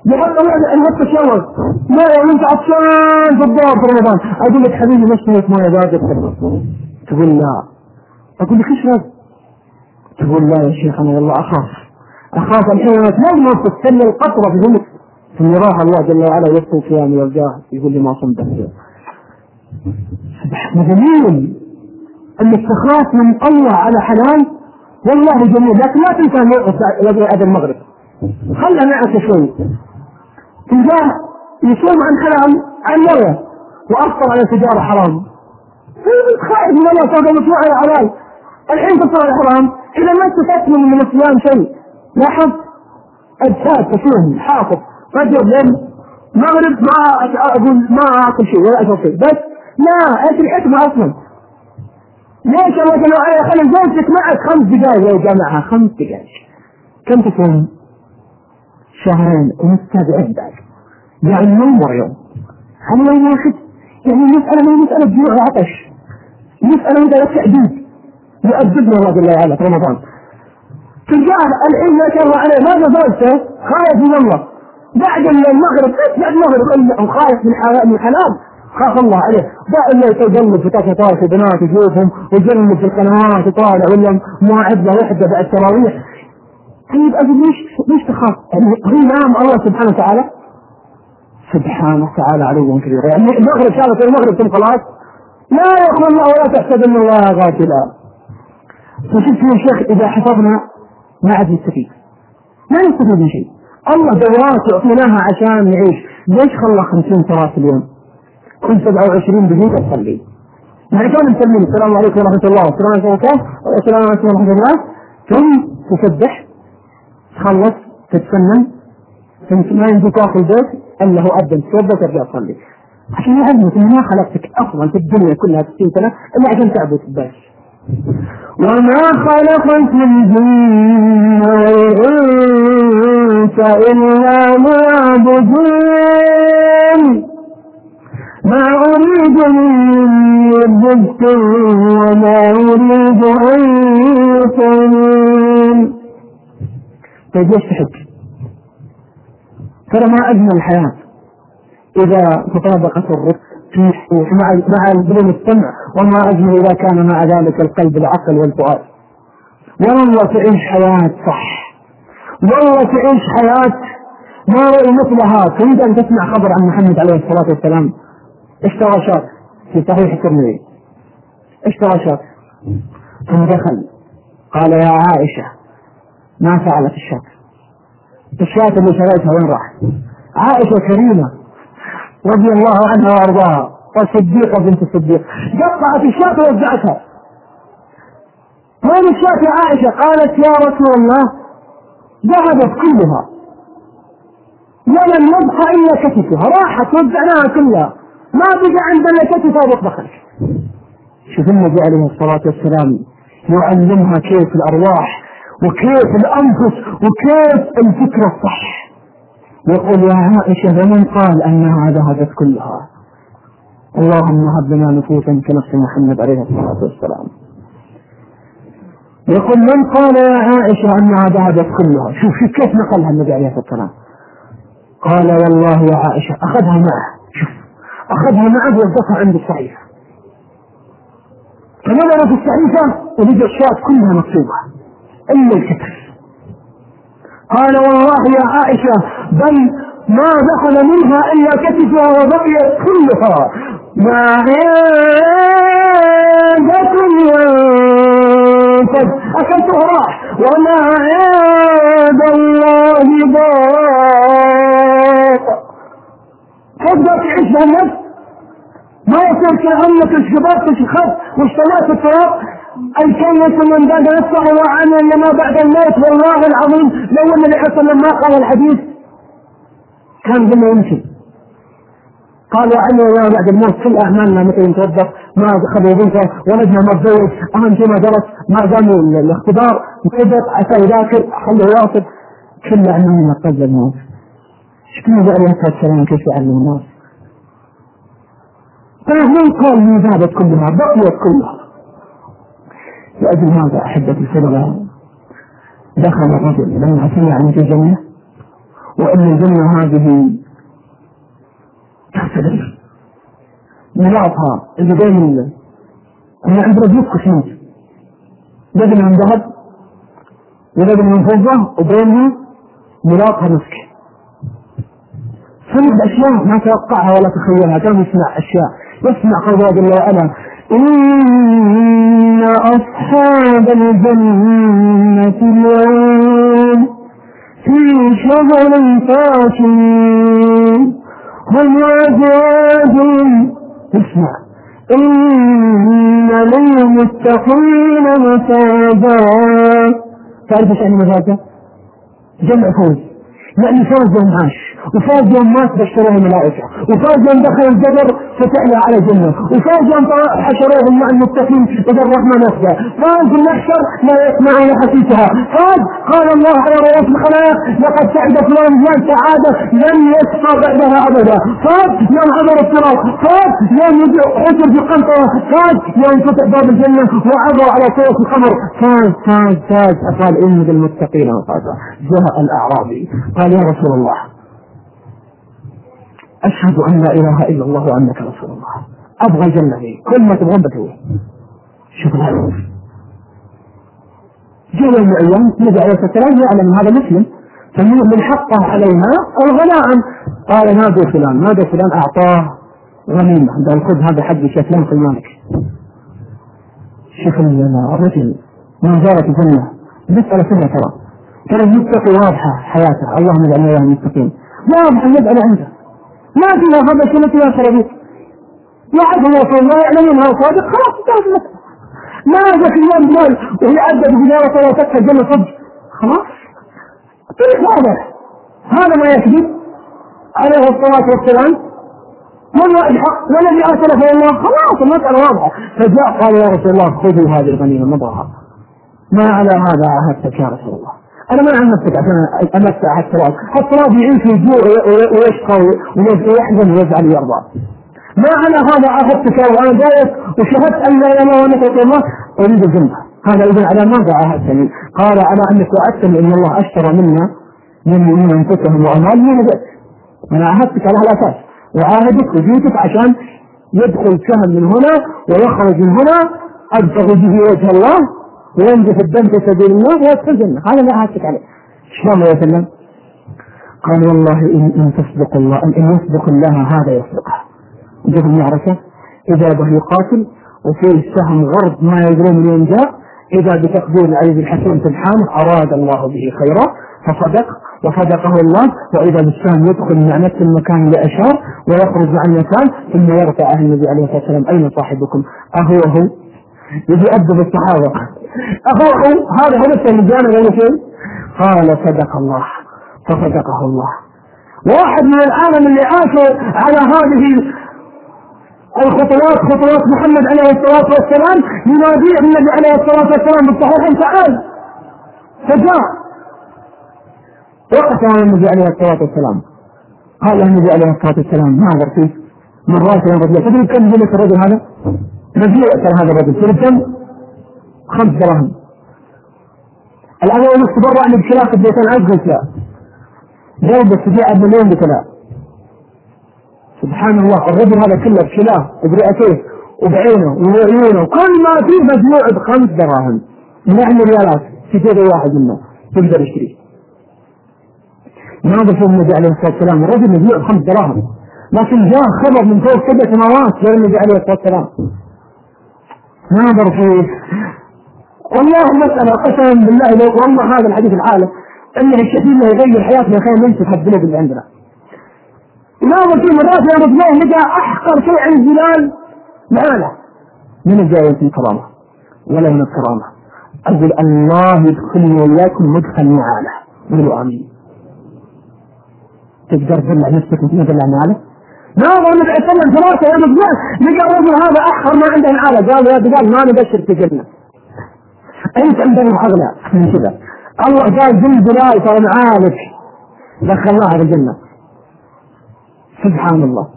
يحط الله الوقت تشوف ما انت عطشان في الدار في رمضان. أقول لك حبيبي مش شوية مويه باردة تقول لا. أقول لك اشرب تقول لا يا شيخ أنا والله أخاف. أخاف الحين أنا تنام تستنى القطرة في ذنب ثم راح الله جل وعلا يكتب صيامي والجاه يقول لي ما صمت. جميل انك تخاف من الله على حلال؟ والله جميل لكن لا تنسى هذا المغرب. خلنا نعرف شوي. تلقاه يصوم عن حلال عن مويه وأفطر على تجاره حرام. خائف من الله مشروع على حلال. الحين على حرام. إذا ما استفدت من من الصيام شيء. لاحظ أجساد تصوم حافظ فجر ليل مغرب ما أقول ما اكل شيء ولا اشرب شيء بس لا إيش الحكمه أصلا؟ ليش الله جل وعلا خلي زوجتك معك خمس دقائق يا جماعة خمس دقائق كم تصوم؟ شهرين ومتابعين بعد. يعني نمر يوم. هل يوم واحد؟ يعني مسألة ما مسألة جوع وعطش مسألة مسألة تأديب يؤدبنا الله جل وعلا في رمضان. تلقاه الحين ما شاء الله عليه. ما زوجته خايف من الله. بعد المغرب بعد المغرب خايف من الحلال خاف الله عليه. دائما يتجنب في تاسع بنات يشوفهم ويجنب في القنوات يطالع ولا مواعيد له وحده بعد التراويح طيب ابي ليش ليش تخاف؟ يعني هو نام الله سبحانه وتعالى. سبحانه وتعالى علو كبير يعني المغرب شافت المغرب ثم خلاص. لا يقول الله ولا تحسب ان الله غافلا فشفت يا شيخ إذا حفظنا ما عاد نستفيد ما نستفيد من شيء. الله دوات اعطيناها عشان نعيش. ليش خلى 50 صلاه في اليوم؟ كل 27 دقيقة تصلي. يعني كم نسلم السلام عليكم ورحمة الله. والسلام عليكم ورحمة الله. والسلام عليكم ورحمة الله. ثم تسبح؟ تخلص تتفنن. ثم ما يمديك تاخذ البيت إلا هو اذن تتوضا ترجع تصلي؟ عشان يعلمك إنه ما خلقتك أصلا في الدنيا كلها 60 سنة إلا عشان تعبد بس وما خلقت الجن والإنس إلا ليعبدون. ما أريد من رزق وما أريد أن يطعمون طيب ليش تحج؟ ترى ما أجمل الحياة إذا تطابقت الرزق. مع مع بدون السمع وما أجمل إذا كان مع ذلك القلب العقل والفؤاد. والله تعيش حياة صح والله تعيش حياة ما رأي مثلها تريد أن تسمع خبر عن محمد عليه الصلاة والسلام. اشترى شاة في صحيح الترمذي. اشترى شاة ثم دخل. قال يا عائشة ما فعلت الشاة الشاة اللي شريتها وين راح؟ عائشة كريمة. رضي الله عنها وأرضاها. وصديقة بنت الصديق. قطعت الشاة ووزعتها وين الشاة يا عائشة؟ قالت يا رسول الله ذهبت كلها. ولم يبقى إلا كتفها. راحت وزعناها كلها. ما بقى عند إلا فوق دخلك شوف النبي عليه الصلاة والسلام يعلمها كيف الأرواح وكيف الأنفس وكيف الفكرة الصح. يقول يا عائشة ومن قال أنها ذهبت كلها؟ اللهم هب لنا نفوسا كنفس محمد عليه الصلاة والسلام. يقول من قال يا عائشة أنها ذهبت كلها؟ شوف شوف كيف نقلها النبي عليه الصلاة والسلام. قال والله يا عائشة أخذها معه. شوف أخذها معه ووقفها عند الصحيفة. فنظر في الصحيفة ولقى الشاة كلها مكتوبة إلا الكتف. قال والله يا عائشة بل ما دخل منها إلا كتفها وبقيت كلها. ما عندكم ينفد أكلته راح. وما عند الله ضاق تقدر تعيش بهالنفس ما يصير كأنك انشبرت شخص واشتليت الطرق الكلمة من بعد نفسه وعن لما بعد الموت. والله العظيم لو أن صلى ما قال الحديث كان قلنا يمشي. قال وعنا يا بعد الموت كل اعمالنا متى نتوظف ما أخذ وظيفة ولدنا ما تزوج أهم شيء ما درس ما قام الاختبار. انضبط عسى يذاكر خليه يواصل كل اعمالنا قبل الموت. إيش كنا عليه السلام كيف يعلم الناس؟ فمن قال من ذهبت كلها بقيت كلها لأجل هذا أحبتي السبب دخل الرجل لما سمع عن الجنة وأن الجنة هذه تختلف ملاطها. اللي بين أنا عند رجلك كشميت بدل من ذهب وبدل من فضة وبينها ملاطها مسك. سمع أشياء ما توقعها ولا تخيلها. كان يسمع أشياء. يسمع قول الله تعالى إن أصحاب الجنة اليوم في شغل فاشلين هم وأزواجهم اسمع. إن للمتقين مفازا. تعرف إيش يعني مفازا؟ جمع فوز. يعني فاز يوم عاش وفاز يوم مات بشروه الملائكة وفاز يوم دخل الجبر فتحنا على جنة. وفاز يوم حشروهم مع المتقين إذا الرحمن أفدى فاز المحشر لا يسمعون حسيسها فاز قال الله على رؤوس الخلائق لقد سعد فلان فلان سعادة لم يسقى بعدها أبدا. فاز يوم عبر الصراط فاز يوم حجر في قنطرة. فاز يوم فتح باب الجنة وعبر على صوت القمر. فاز فاز فاز أقال إن المتقين. وفازا جاء الأعرابي. قال يا رسول الله أشهد أن لا إله إلا الله وأنك رسول الله. أبغى الجنة دي كل ما تبغون بتوه شوف الهدف جاء يوم من الأيام النبي عليه الصلاة والسلام يعلم هذا مسلم. فمن حقه عليها الغناء قال نادوا فلان؟ نادوا فلان أعطاه غنيمة؟ قال خذ هذا حق شكلان في مالك. شوف الرجل زالت الجنة. مسألة سهلة ترى. ترى المتقي واضحة حياته. اللهم اجعلنا اياه المتقين واضحة يجعل عنده. ما فيها هذا سنة يا شربيك يعرف رسول الله يعلم انها صادق خلاص انتهت ما جاء في يوم بلال وهي عدت بجارة ولا تكفى الجنة صدق. خلاص. طريق واضح هذا ما يكذب عليه الصلاة والسلام. من الحق والذي ارسل في الله خلاص المسألة واضحة. فجاء قال يا رسول الله خذوا هذه الغنيمة مضاها. ما على هذا عهدتك يا رسول الله. أنا ما عمدتك عشان امتع التراب، التراب يعيش ويجوع ويشقى ويحزن ويزعل ويرضى. ما أنا هذا عهدتك وأنا جالس وشهدت أن لا إله إلا الله أريد الجنه، هذا اذا على ماذا عاهدتني؟ قال على انك وعدتني إن الله اشترى منا من من أنفسهم وأموالهم وبئت. أنا عاهدتك على هذا الاساس وعاهدك وجيتك عشان يدخل سهم من هنا ويخرج من هنا ابتغي به وجه الله وينزف الدم في سبيل الله ويدخل الجنة. هذا ما عاتك عليه. شلون الله وسلم قال والله إن, إن تصدق الله إن يصدق الله هذا يصدقه جاب المعركة إذا به يقاتل وفيه السهم غرب ما يدرون من جاء. إذا بتقدير العزيز الحكيم سبحانه أراد الله به خيرا فصدق وصدقه الله. وإذا بالسهم يدخل مع نفس المكان اللي أشار ويخرج عن المكان ثم يرفع النبي عليه الصلاة والسلام أين صاحبكم؟ أهو هو يؤدب الصحابة. أخوه هذا هو اللي جانا ولا شيء؟ قال صدق الله فصدقه الله. واحد من العالم اللي عاشوا على هذه الخطوات خطوات محمد عليه الصلاة والسلام يناديه النبي عليه الصلاة والسلام بالصحيح تعال فجاء. وقف على النبي عليه الصلاة والسلام. قال النبي عليه الصلاة والسلام ناظر فيه مرات يا رجل تدري كم جلس الرجل هذا؟ مجيء هذا الرجل. كم؟ خمس دراهم. الآن يوم تبرع لي بخلاف البيتين عز قلت لا جايب السبيعة بمليون لا سبحان الله الرجل هذا كله بخلاف برئتيه وبعينه وعيونه. كل ما فيه مجموع بخمس دراهم. نعم ريالات في جيب واحد منه. تقدر يشتريه ناظر في النبي عليه الصلاة والسلام. الرجل مجموع بخمس دراهم. لكن جاء خبر من فوق سبع سماوات غير النبي عليه الصلاة والسلام. ناظر في والله مسألة قسما بالله لو والله هذا الحديث العالم انه الشديد انه يغير حياتنا خير نمسك البلد اللي عندنا. ناظر في مرات يا رجلين لقى أحقر شيء عن الزلال معانا. من الجاية في الكرامة ولا من الكرامة. أقول الله يدخلني وإياكم مدخل معانا. قولوا آمين. تقدر تدلع نفسك وتدلع مالك؟ ناظر النبي عليه وسلم ثلاثة يا رجال لقى الرجل هذا أحقر ما عنده العالة قال يا رجال ما نبشر في جنة. أنت عندنا اغنى من كذا. الله قال ذي الجلال ترى معالك دخلناها في الجنة. سبحان الله.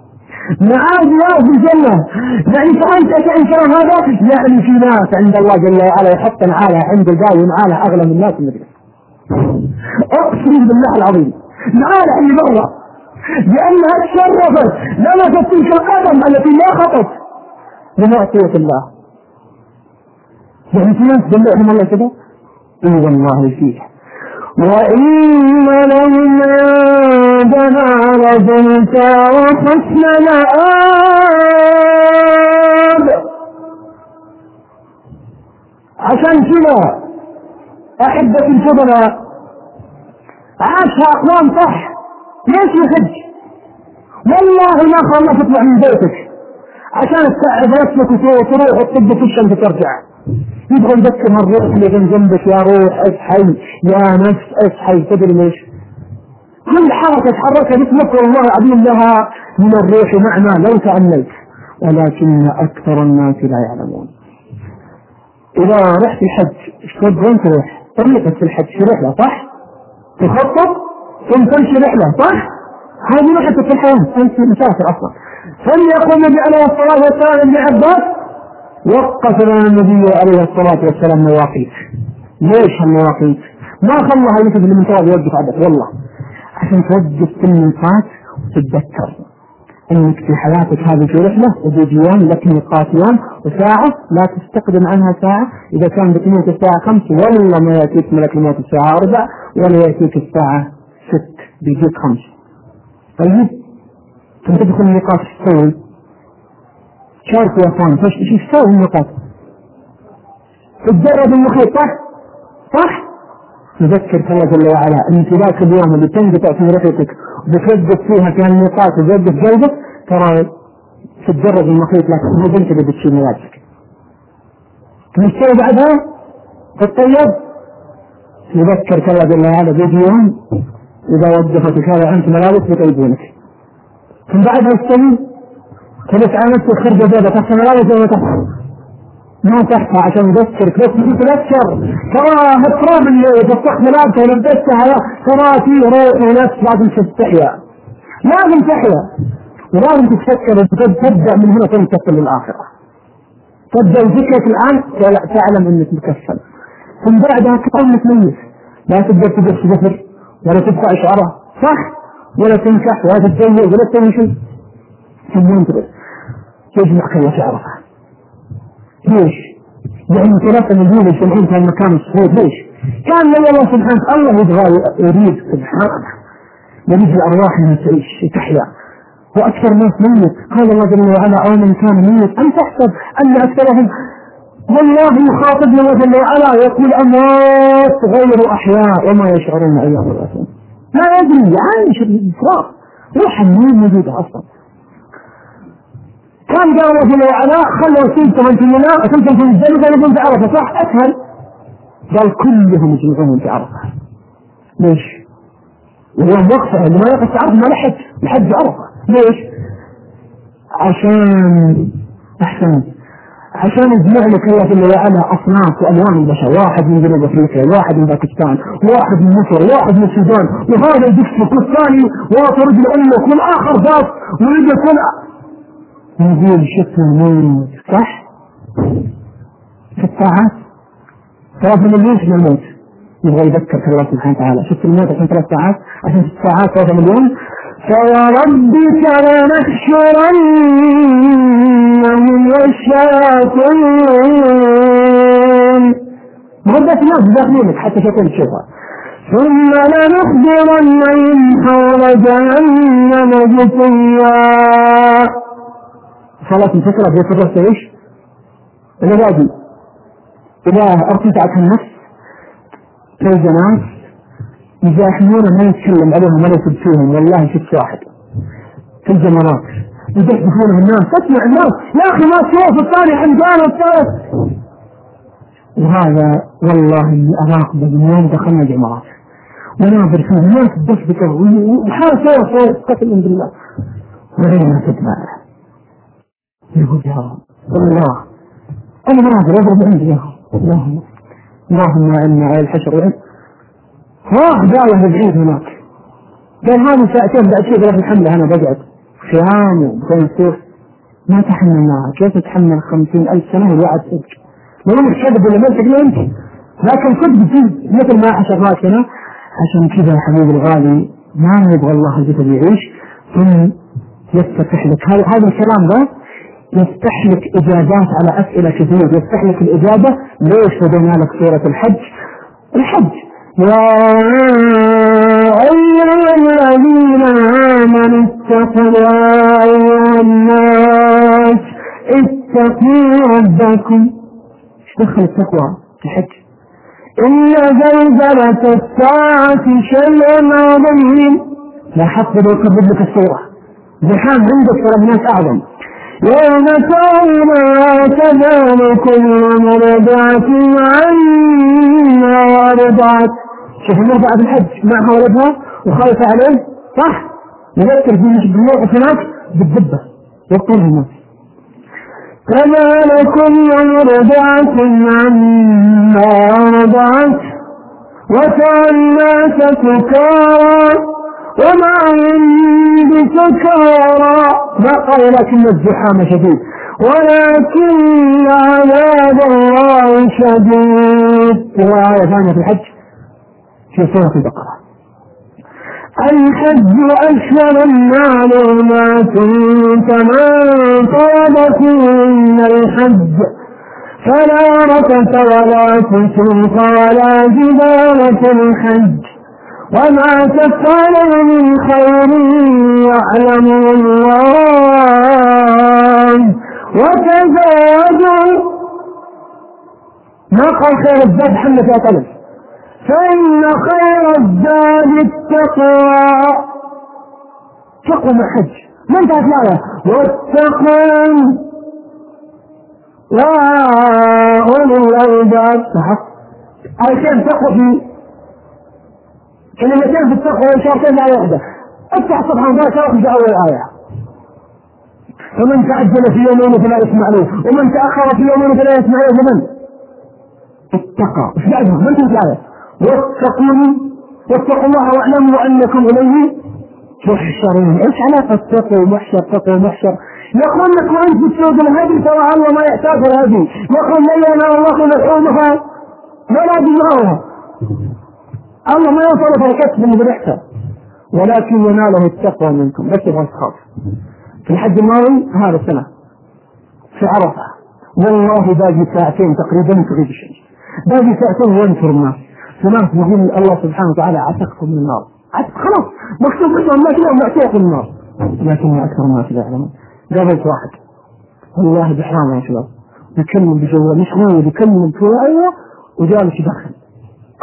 معاذ الله في الجنة. يعني فأنت كإنسان هذا يعني في ناس عند الله جل وعلا يحط العالة عنده جاي معالة أغلى من الناس المدرسة أقسم بالله العظيم. معالة اللي برا لأنها تشرفت. لمست تلك القدم التي ما خطت بمعصية الله. يعني في ناس دلعهم الله كده اي والله فيه وإن لهم عندنا لزلفى وحسن مآب عشان كذا أحبة الفضلاء عاشها أقوام صح ليش يحج والله ما خلنا تطلع من بيتك. عشان تساعد نفسك وتروح وتطب في الشمس ترجع يبغى يذكر الروح اللي من جنبك يا روح اصحي يا نفس اصحي تدري ليش؟ كل حركة تحركها جسمك والله العظيم لها من الروح معنى لو تأملت. ولكن أكثر الناس لا يعلمون. إذا رحت الحج إيش وين تروح؟ في الحج في رحلة صح؟ تخطط؟ ثم تمشي رحلة صح؟ هذه رحلة في الحياة أنت مسافر أصلا. فليقوم النبي عليه الصلاة والسلام ابن عباس؟ وقف لنا النبي عليه الصلاة والسلام مواقيت ليش هالمواقيت؟ ما يوسف بن المنطاد يوقف عدد والله. عشان توقف في الميقات وتتذكر. إنك في حياتك هذه في رحلة وجود يوم لك ميقات يوم وساعة لا تستقدم عنها ساعة. إذا كان بتموت الساعة خمس والله ما يأتيك ملك الموت الساعة أربع ولا يأتيك الساعة بيجيك خمس طيب ثم تدخل إيش تسوي؟ شاركوا يا اخوان إيش تسوي النقاط؟ تتدرب المخيط صح؟ صح؟ تذكر الله جل وعلا إن في ذاك اليوم اللي تنقطع في رحلتك وبتوقف فيها في النقاط وتوقف قلبك ترى تتدرب المخيط لكن مو انت اللي بتشيل. إيش تسوي بعدها؟ تتطيب يذكرك الله جل وعلا بيجي يوم إذا وقفتك هذا أنت ملابس بيطيبونك. ثم بعدها تسوي؟ تلف نفسك خرجة بيضة تحت ملابس ولا تحت؟ ما تحت عشان يذكرك بس تتذكر ترى التراب اللي فتحت ملابسه ولبستها ترى في روح ونفس لازم تستحيا. لازم تحيا ولازم تتفكر تبدأ من هنا تصل للآخرة. تبدأ ذكرك الآن تعلم أنك مكفل. ثم بعدها كانك ميت. لا تقدر تدرس ظفر ولا تدفع شعره صح. ولا تنكح ولا تتزوج ولا تسوي شيء. ثم ينتبه يجمع كل عرفه ليش؟ يعني ثلاثة مليون يجتمعون في المكان الصغير ليش؟ كان لو الله سبحانه الله يبغى يريد سبحانه. يريد الأرواح أنها تعيش تحيا. وأكثر الناس ميت قال الله جل وعلا أو من كان ميت أم تحسب أن أكثرهم والله يخاطبنا الله جل وعلا يقول أموات غير أحياء وما يشعرون أيام يبعثون لا يدري عايش الإسراف روح النور موجودة أصلا. كان قال الله جل وعلا خلوا سيدكم في المنام كنتم في الجنة نقول في عرفة صح؟ أسهل. قال كلهم يجمعون في عرفة. ليش؟ اليوم وقفه اللي ما يقف عرفة ما لحد لحد عرفة. ليش؟ عشان احسنت عشان يجمع لك الله جل وعلا أصناف وألوان البشر، واحد من جنوب أفريقيا، واحد من باكستان، واحد من مصر، واحد من السودان، وهذا يدفك والثاني واطر رجل أمك والاخر ذاك ورجل كل نقول شكل الموت صح؟ في الساعات ثلاث مليون من الموت. يبغى يذكرك الله سبحانه وتعالى. شفت الموت عشان ثلاث ساعات عشان ست ساعات ثلاثة مليون؟ فوربك لنحشرنهم والشياطين مدة ناس داخلينك حتى شكل تشوفها ثم لنخبرنهم حول جهنم جثيا خلاص الفكرة في فكرة إيش؟ العبادي إذا ارتفعت النفس. تلقى ناس يزاحمون ما يتكلم عليهم ولا يسبسوهم والله شفت واحد في الجمرات. يزحفون الناس تسمع الناس. يا أخي ما تشوف الثاني حمدان والثالث وهذا والله إني اراقب من يوم دخلنا جمرات وناظر فيه الناس تدفدك وحال صور صور قسما بالله. وغيرها تتبع يقول يا رب والله. أنا ناظر أضرب عندي يا رب. اللهم اللهم إنا على الحشر. وإن راح داوه بعيد هناك. قال هذه ساعتين بعد شيء؟ في الحمله أنا بقعد. خيام وبنسوف ما تحملناها كيف تتحمل خمسين ألف سنة والوعد صدق لو أنك كذب ولا ما أنت لكن صدق مثل ما حشرناك هنا. عشان كذا يا حبيبي الغالي ما يبغى الله الجسد يعيش. ثم يفتح لك. هذا هذا الكلام ذا يفتح لك إجابات على أسئلة كثير يفتح لك الإجابة ليش بدينا لك سورة الحج؟ الحج. يا أيها الذين آمنوا اتقوا يا أيها الناس اتقوا ربكم. دخل التقوى في الحج. إن زلزلة الساعة شيء عظيم لاحظت لو يقرب لك الصورة. زحام عندك ترى الناس أعظم. يوم ترونها تذهل كل مرضعة عما شوف المرضعة بالحج معها ولدها وخايفة عليه صح؟ يذكر في بالموقف هناك بالدبة. يقتل الناس كذلك كل مرضعة عما رضعت وترى الناس سكارى وما هم بسكارى ما قال لكن الزحام شديد ولكن عذاب الله شديد. رواية ثانية في الحج. في سورة البقرة. الحج أشهر المعلومات فمن فرض فيهن الحج؟ فلا رفث ولا فسوق ولا جدال في الحج. وما تفعلوا من خير يعلمه الله. وتزادوا ما قال خير الزاد حملة يا طلب فإن خير الزاد التقوى. تقوى مع حج. ما انتهت الآية واتقون. يا أولي الألباب. صح آيتين تقوى في؟ كلمتين في التقوى وإشارتين لآية واحدة افتح صفحة مباشرة في أول آية. ومن تعجل في يومين فلا يسمع له ومن تأخر في يومين فلا يسمع له من اتقى. إيش بعدها ما انتهت الآية واتقوني واتقوا الله واعلموا أنكم إليه تحشرون. إيش علاقة تقوى ومحشر؟ تقوى ومحشر. يقول لك وانت تسود الهدي ترى الله ما يحتاج الهدي. يقول لن ينال الله لحومها ولا دماؤها الله. ما يوصل بركته من بريحته ولكن يناله التقوى منكم. بس يبغى تخاف في الحج الماضي هذا السنة. في عرفة. والله باقي ساعتين تقريبا تغيب الشمس. باقي ساعتين ينفر الناس في ناس يقول الله سبحانه وتعالى عتقكم من النار. عتق خلاص. مكتوب لهم ما فيهم معتوق من النار. لكن أكثر الناس لا يعلمون. قابلت واحد. والله بحرام يا شباب. يكلم بجوال مشغول يكلم أيوه. وجالس يدخن.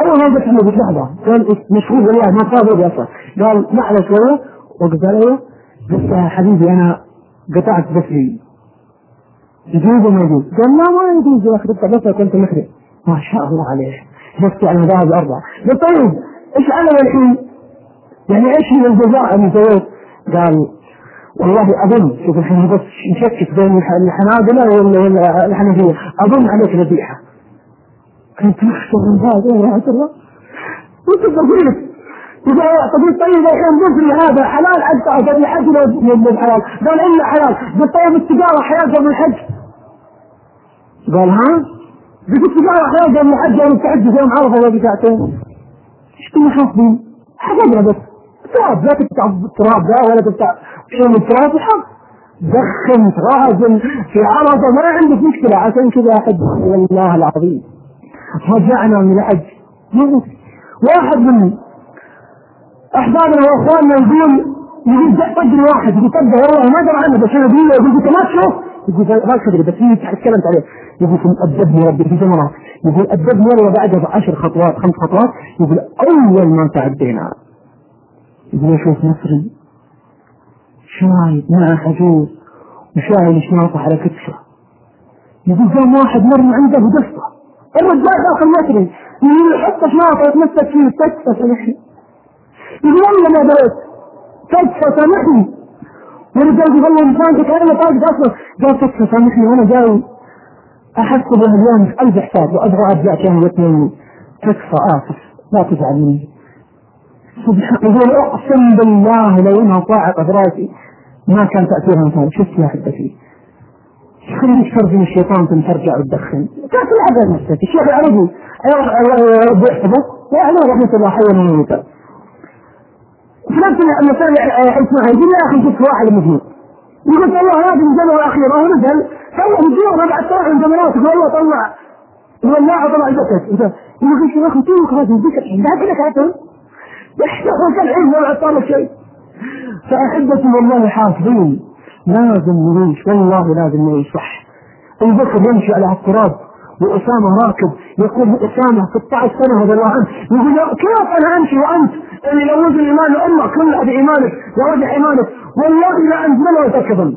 أول ما قلت له قلت لحظة. قال مشغول؟ والله ما فاضي أصلا قال لحظه شوية وقلت له قلت يا حبيبي أنا قطعت بثري يجوز وما يجوز؟ قال لا ما يجوز يا أخي تقطع بثرك وأنت محرم ما شاء الله عليه. بس على مذاهب اربعه قلت طيب إيش أنا الحين؟ يعني إيش هي الجزاء اللي سويت؟ قال والله أظن شوف الحين بس نشكك بين الحنابلة ولا الحنفية. أظن عليك ذبيحة. كنت محسن من هذا يا عبد الله. وانت تقول إذا طيب طيب الحين قلت هذا حلال حتى قبل الحج ولا حلال. قال إلا حلال. قلت طيب التجارة حلال قبل الحج قال ها؟ قلت التجارة حلال قبل الحج يوم التحج يوم عرفة ولا ساعتين إيش كنا حاسبين حسبنا بس. تراب لا تقطع التراب لا ولا تقطع شيء من التراب الحق دخن ترازن في عرفة ما عندك مشكلة عشان كذا حج والله العظيم. رجعنا من الحج واحد من أحبابنا وأخواننا يقول يقول طق واحد. يقول والله ما درى عنه بس أنا له. يقول أنت ما تشوف. يقول ما تدري بس هي تكلمت عليه. يقول أدبني ربي في جمرات يقول أدبني والله بعدها بعشر خطوات خمس خطوات. يقول أول ما تعدينا. يقول أشوف مصري شايب مع حجوز وشايل شناطة على كتفه. يقول قام واحد مر عنده ودفه الرجال داخل مصري يقول يحط شناطة يتمسك فيه تكفى سامحني يقول والله ما دريت تكفى سامحني يقول والله لسانك أنا طاقت أصلا قال تكفى سامحني وأنا جاي احسب اليوم الف حساب وابغى ارجع كان واثنين تكفى اسف لا تزعل مني يقول اقسم بالله لو انها صاعقه في ما كان تاثيرها مثال شفت يا حبتي خليك ترجم الشيطان ثم ترجع وتدخن كيف العذاب نفسك الشيخ العربي ربي يحفظه وعليه رحمه الله حيا وميتا في نفس اسمع يقول يا أخي شفت واحد مجنون يقول والله هذا الجمرة الأخيرة هو نزل طلع الجمرة بعد طلع. الجمرات والله طلع والله طلع البكت يقول يا أخي توك هذا البكت الحين لا كذا كاتب يحتفظ العلم ولا طال شيء. فأحبتي والله حافظين. لازم نعيش والله لازم نعيش. صح أبو بكر يمشي على التراب وأسامة راكب. يقول أسامة 16 سنة رضي الله عنه يقول كيف أنا أمشي وأنت؟ اللي لو وزن ايمان الامه كلها بإيمانك ورجع إيمانك. والله لا انزله وتكذب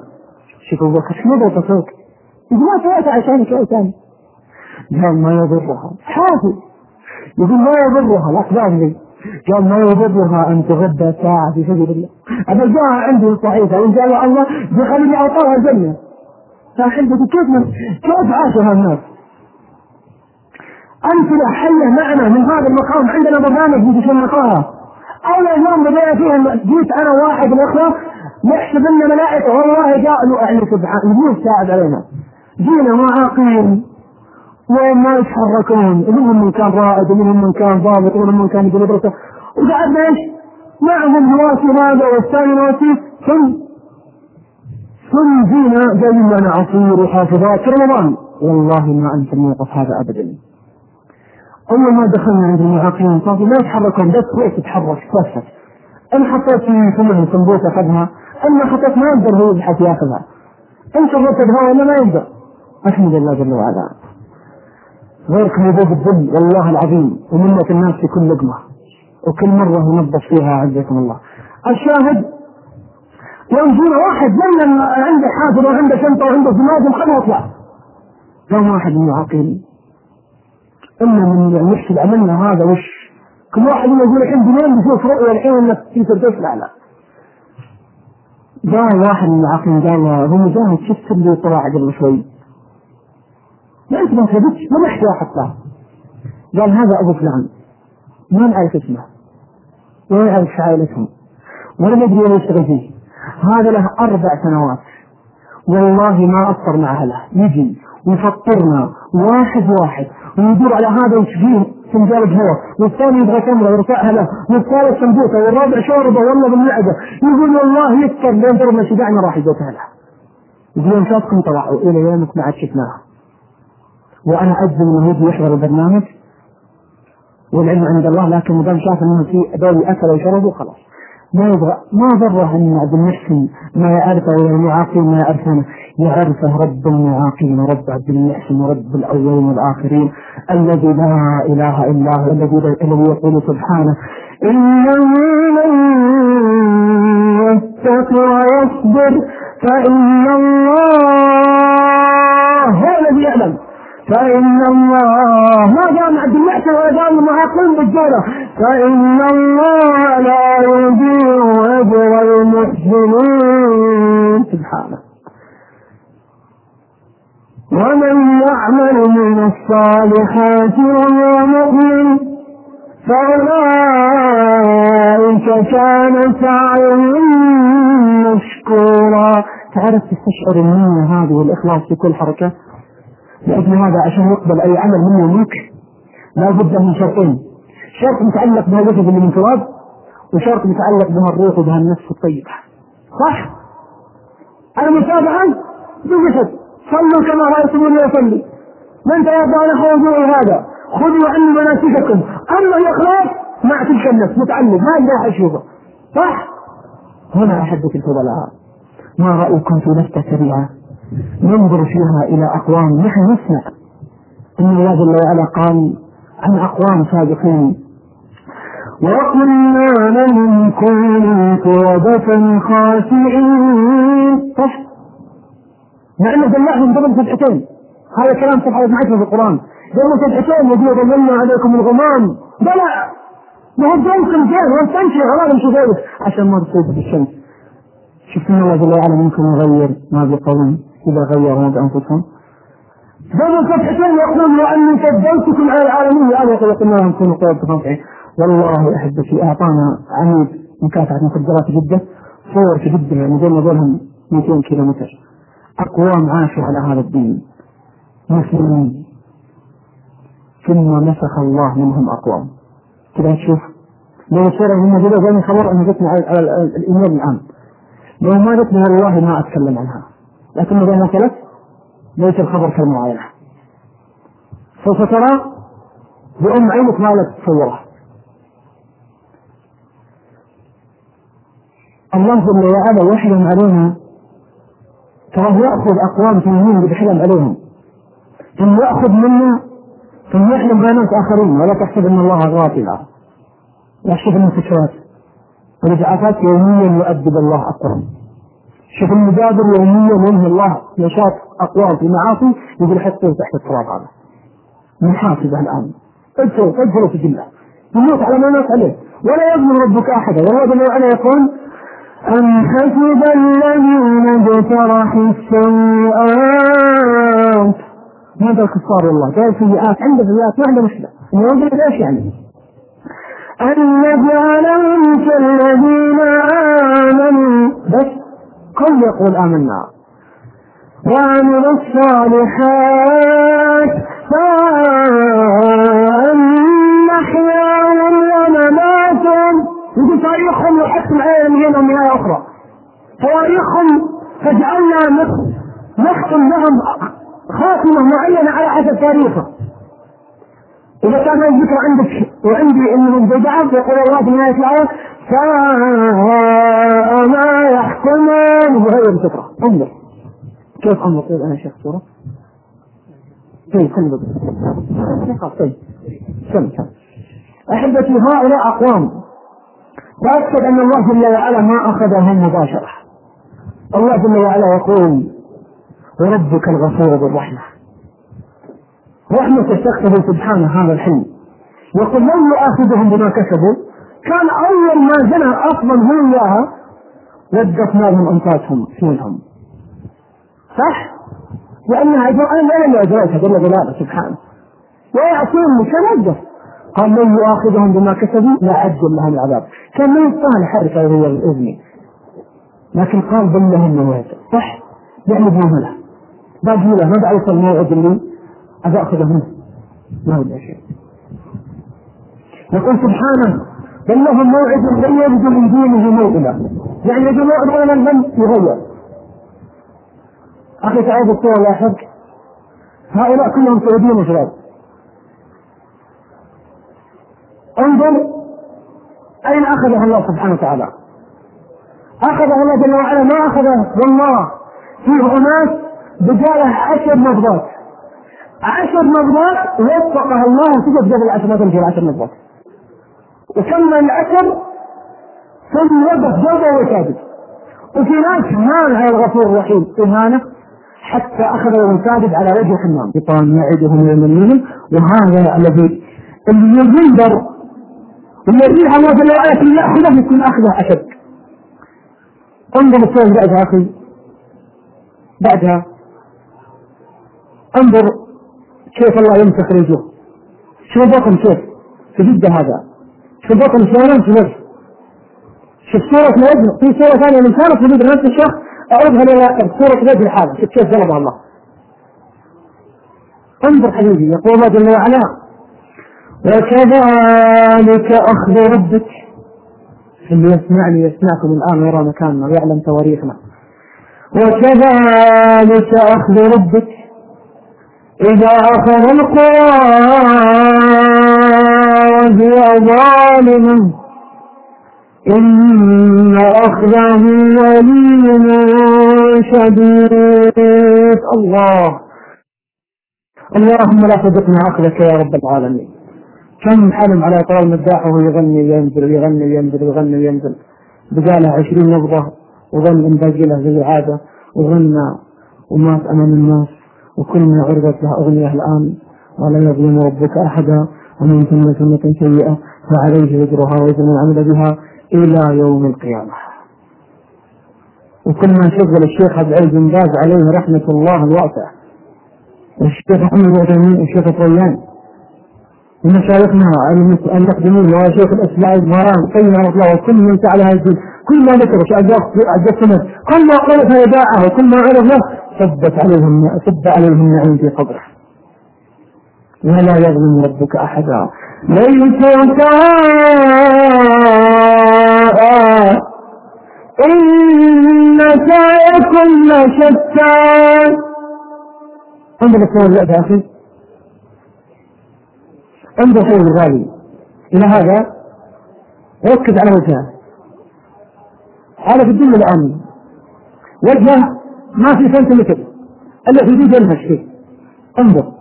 شوف أبو بكر ضبطك؟ يقول ما سويت عشانك يا ثاني. قال ما يضرها. حافظ. يقول ما يضرها لا لي قال ما يضرها أن تغدى ساعه في سبيل الله. أنا جاء عندي صحيفه وان جاء الله بخليني أعطاها الجنة. فاحبتي كيف من كيف عاشها الناس؟ أمثلة حية معنا من هذا المقام عندنا برنامج نتشنقاها أول يوم بدأنا فيها جيت أنا واحد الأخوة نحسب أن ملائكة والله جاء يعني سبحان الله ساعد علينا. جينا معاقين وما يتحركون. ومنهم من كان رائد ومنهم من كان ضابط ومنهم من كان بمدرسة وقعدنا إيش؟ معهم نواسي هذا والثاني نواسي ثم ثم جينا جايين لنا عصير وحافظات في رمضان. والله ما انسى الموقف هذا ابدا. أول ما دخلنا عند المعاقين صافي ما يتحركون بس وقت تتحرك تلفت إن حطيت في فمه سمبوسه أخذها اما حطيت ما يقدر هو يبحث ياخذها إن شربت الهواء ولا ما يقدر. احمد الله جل وعلا. غيرك موجود الظل والله العظيم. ومنة الناس في كل لقمة. وكل مرة ينظف فيها عزكم الله. الشاهد يوم جينا واحد من عنده حافظ وعنده شنطة وعنده زناد خلوه يطلع. قام واحد من المعاقين اما من نحسب عملنا هذا وش؟ كل واحد يقول الحين بنين بشوف رؤيا الحين إنك فردوس لا لا. جاء واحد من العاقلين قال هو مجاهد شفت اللي طلع قبل شوي. ما أنت ما ثبتش ما واحد له قال هذا أبو فلان. ما نعرف اسمه. ولا نعرف عائلتهم ولا ندري وين يشتغل فيه. هذا له أربع سنوات. والله ما أفطر مع اهله يجي ويفطرنا واحد واحد. ويدور على هذا ويشفيه فنجان قهوة والثاني يبغى تمرة ويرفعها له والثالث سمبوسة والرابع شوربة والله بالمعدة. يقول والله يفطر لين ضربنا شبعنا راح يجوتها له يقول يوم شافكم طلعوا إلى يومك ما عاد شفناها. وأنا اجزم إنه يجي يحضر البرنامج والعلم عند الله لكن ما شاف إنه في ذوي اكلوا وشربوا خلاص ما يبغى ما ضره إن عبد المحسن ما يعرفه المعاقين ما يعرفونه. يعرفه رب المعاقين ورب عبد المحسن ورب الأولين والآخرين الذي لا إله إلا هو الذي الذي يقول سبحانه انه من يتق ويصبر فإن الله هو الذي يعلم. فإن الله ما دام عبد المحسن ولا دام المعاقين بالجولة فإن الله لا يضيع أجر المحسنين. سبحانه. ومن يعمل من الصالحات وهو مؤمن فأولئك كان سعيهم مشكورا. تعرف تستشعر النية هذه والإخلاص في كل حركة؟ لأجل هذا عشان يقبل أي عمل منه منك لا بد من شرطين شرط متعلق بهالوجه اللي من تراب وشرط متعلق بهالروح وبهالنفس الطيبة. صح؟ المتابعة بالجسد صلوا كما رأيتموني أصلي. من توضأ نحو وضوء هذا خذوا عني مناسككم. أما الإخلاص مع تلك النفس متعلق ما أقدر أشوفه. صح؟ هنا أحبك الفضلاء ما رأيكم في لفتة سريعة؟ ننظر فيها إلى أقوام نحن نسمع. أن الله جل وعلا قال عن أقوام سابقين وقلنا لهم كونوا قردة خاسئين صح مع إنه دلعهم قبل فتحتين هذا كلام صفحة 12 في القرآن. قبل فتحتين يقول ظللنا عليكم الغمام. دلع ما هو جايكم زين واستنشق غلط مش غيرك عشان ما تصيب بالشمس. شفتوا الله جل وعلا ممكن يغير ما بقوم إذا غيروا ما بأنفسهم. قبل فتحتين يقول واني فضلتكم على العالمين أنا يقول لهم كونوا قردة خاسئين والله احبتي أعطانا عميد مكافحة مخدرات جدة صور في جدة يعني زي ما لهم 200 كيلو متر أقوام عاشوا على هذا الدين. مسلمين. ثم نسخ الله منهم أقوام. كذا تشوف. لو الصورة هم موجودة زي خبر انها جتني على الايميل الآن. لو ما جتني والله ما أتكلم عنها. لكن ما قلت ليس الخبر كالمعاينة. سوف ترى بأم عينك ما لك تصوره الله جل وعلا يحلم علينا تراه يأخذ أقوام ثانيين بيحلم عليهم. ثم يأخذ منا ثم يحلم بنات آخرين ولا تحسب أن الله غافلا يحسب الانتشارات والإسعافات يوميا يؤدب الله أقوام. شوف المجابر يوميا ينهي الله نشاط أقوام في معاصي يقول حطوه تحت التراب هذا. محاسبة الآن. ادخلوا ادخلوا في جنة. يموت على ما مات عليه. ولا يظلم ربك أحدا. والله جل وعلا يقول أم حسب الذين اجترحوا السيئات هذا الكفار والله قال سيئات عنده سيئات عنده مشكلة. يوجد إيش يعني؟ أن نجعلهم كالذين آمنوا. بس كل يقول آمنا. وعملوا الصالحات. يقول تاريخهم يحكم علينا من هنا ومن أخرى تواريخهم فجعلنا نختم لهم خاتمة معينة على حسب تاريخه إذا كان الذكر عندك وعندي إنهم بدعة يقول الله في نهاية الآية ساء ما يحكمون. بغير الفكرة. انظر. كيف أنظر؟ طيب أنا شيخ صورة. طيب خلي طيب. سم أحبتي هؤلاء أقوام. تأكد أن الله جل وعلا ما أخذهم مباشرة. الله جل وعلا يقول وربك الغفور ذو الرحمة. رحمة تقتضي سبحانه هذا الحلم. يقول لن يؤاخذهم بما كسبوا. كان أول ما زنى أصلا هو إياها ودت لهم أنفاسهم فيهم صح؟ لأنها أنا لا أدريتها جل جلاله سبحانه. ويعصوني كان وقف قال من يؤاخذهم بما كسبوا لا عجل لهم العذاب. كان من الصالح حركة هو الإذن. لكن قال بل لهم موعد صح؟ يعني بمهلة باقي له ما بعرف الموعد اللي أبى أخذه منه. ما ولا شيء يقول سبحانه بل لهم موعد لن يجدوا من دينه موئلا. يعني يجي موعد ولا لم يغير. أخي تعالى الصورة لاحظ؟ هؤلاء كلهم سعوديين شباب. انظر أين أخذها الله سبحانه وتعالى؟ أخذه الله جل وعلا ما أخذه؟ والله. فيه أناس بجاله عشر نبضات عشر نبضات وفقها الله وسجد قبل عشر نبضات في العشر نبضات وكمل العشر؟ ثم وقف جوده وهو ساجد. وفي ناس هانها الغفور الرحيم إهانة حتى أخذ وهو ساجد على وجه الحمام شيطان يعدهم ويمنيهم. وهذا الذي اللي ينذر ويريها الله جل وعلا في ياخذه يكون أخذه أشد. انظر الصور بعدها أخي. بعدها. انظر كيف الله يمسح الوجوه شوف بطن كيف؟ في جدة هذا. شوف بطن شلون في وجه. شوف صورة الوجه في صورة ثانية من كانت في نفس الشخص. أعودها للآخر صورة الوجه هذا شوف كيف ضربها الله. انظر حبيبي يقول الله جل وعلا وكذلك أخذ ربك. اللي يسمعني يسمعكم الآن ويرى مكاننا ويعلم تواريخنا. وكذلك أخذ ربك. إذا أخذ القرى وهي ظالمة إن أخذه ولي شديد. الله اللهم لا تذقنا عقلك يا رب العالمين. كم حلم على طول مداح وهو يغني ينزل يغني ينزل يغني ينزل بقاله عشرين نبضة وظن إن باقي له زي العادة وغنى ومات أمام الناس وكل ما عرضت له أغنية الآن ولا يظلم ربك أحدا ومن ثم سنة سيئة فعليه وزرها وزر من عمل بها إلى يوم القيامة. وكل ما شغل الشيخ عبد العزيز بن باز عليه رحمة الله الواسعة. والشيخ محمد العثيمين والشيخ الطيان. ومشايخنا أن يقدمون وهو شيخ الاسماء المهران قيم رحمة الله وكل من لها الدين كل ما ذكر عجبت كل ما قال فيداعه وكل ما عرف له ثبت عليهم ثب عليهم النعيم في قبره. ولا يظلم ربك أحدا. ليس إن سعيكم لشتى. انظر الصور يا أخي؟ انظر صور الغالي. إلى هذا ركز على وجهه. هذا في الدنيا الآن. وجهه ما في سنتيمتر. إلا في يديه ينهش فيه. انظر.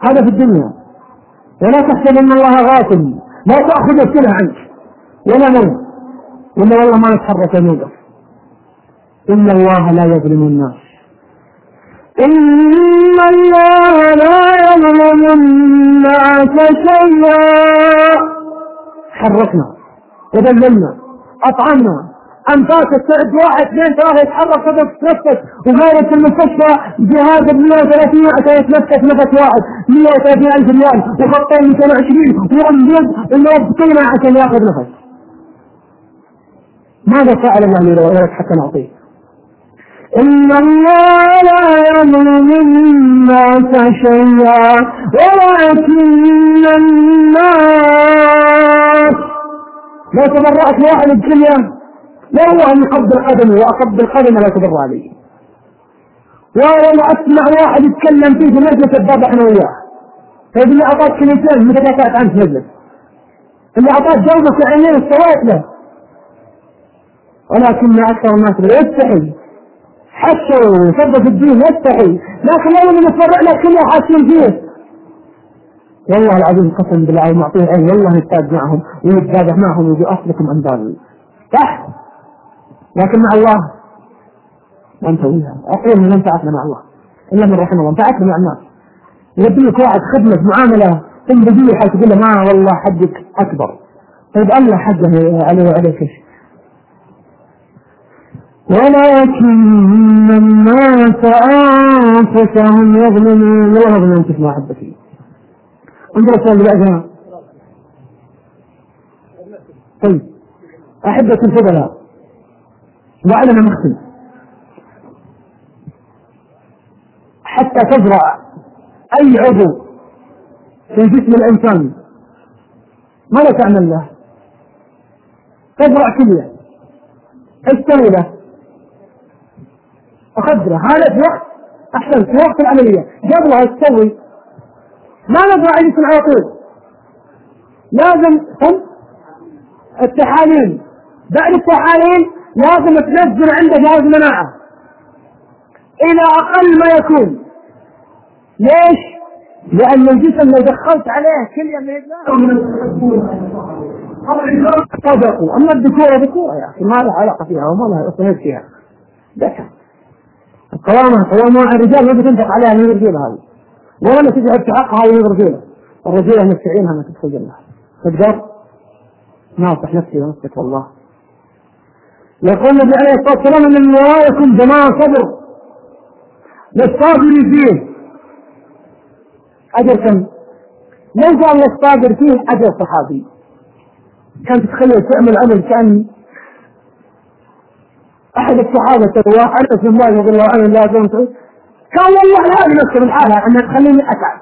هذا في الدنيا. ولا تحسب إن الله غافل لا تأخذ السلع عنك. ولا نوم. ولا والله ما نتحرك نوقف إن الله لا يظلم الناس. إن الله لا يظلم الناس شيئا. حركنا وذللنا أطعمنا أنفاسك تعد واحد اثنين ثلاثة يتحرك تقدر تتنفس وغيرك المستشفى جهاز ب 130 عشان يتنفس نفس واحد 130 ألف ريال وخطين 220 وأمبيض إنه بقيمة عشان ياخذ نفس. ماذا فعل الله لك حتى نعطيه؟ إن الله لا يظلم الناس شيئا ولكن الناس لو تبرأت واحد الدنيا لا هو أن يقبل قدمي وأقبل قدمه لا تبرأ علي ولا أسمع واحد يتكلم فيه في مجلس الضبح أنا وياه. طيب اللي أعطاك كلمتين متى عنه في مجلس؟ اللي أعطاك جوزة في عينين استويت له. ولكن أكثر الناس لا يستحي. حتى ويثبت الدين يستحي. لكن لو من يتفرع لك كله حاسين فيه والله العظيم قسم بالله معطيه عين والله يتفاعل معهم ويتذابح معهم ويجي أصلكم انبال صح. لكن مع الله ما نسويها أقول من ينفعنا مع الله. إلا من رحم الله. انفعتنا مع الناس. يديك واحد خدمة معاملة ثم بديه حيث تقول له ما والله حدك أكبر. طيب الله حقه عليه وعليك إيش ولكن الناس أنفسهم يظلمون الله يظلم أنفسهم أحبتي. انظر السؤال اللي بعدها طيب. أحبة الفضلاء. وعلم مختم حتى تزرع أي عضو في جسم الإنسان. ماذا تعمل له؟ تزرع كلية. إيش له؟ أقدره هذا في وقت أحسن في وقت العملية. قبلها تسوي ما نبغى عندكم على طول. لازم التحاليل. بعد التحاليل لازم تنزل عنده جهاز مناعة إلى أقل ما يكون. ليش؟ لأن الجسم لو دخلت عليه كل من صدقوا أما الذكورة ذكورة يا أخي. ما لها علاقة فيها وما لها أصلا فيها. ذكر القوامة قوامة الرجال ما بتنفق عليها من الرجولة هذه. ولا تجعل في حقها من الرجولة الرجولة مستعينها ما تدخل الجنة. تقدر؟ ناصح نفسي ونفسك والله. يقول النبي عليه الصلاة والسلام إن من ورائكم جماعة صبر. للصابر فيه أجر كم؟ ليس ان الصابر فيه أجر صحابي. كان تتخيل تعمل عمل كان أحد الصحابة تقوى انس بن مالك رضي الله عنه لازم كان والله لا نفسه من حالها انها تخليني أتعب.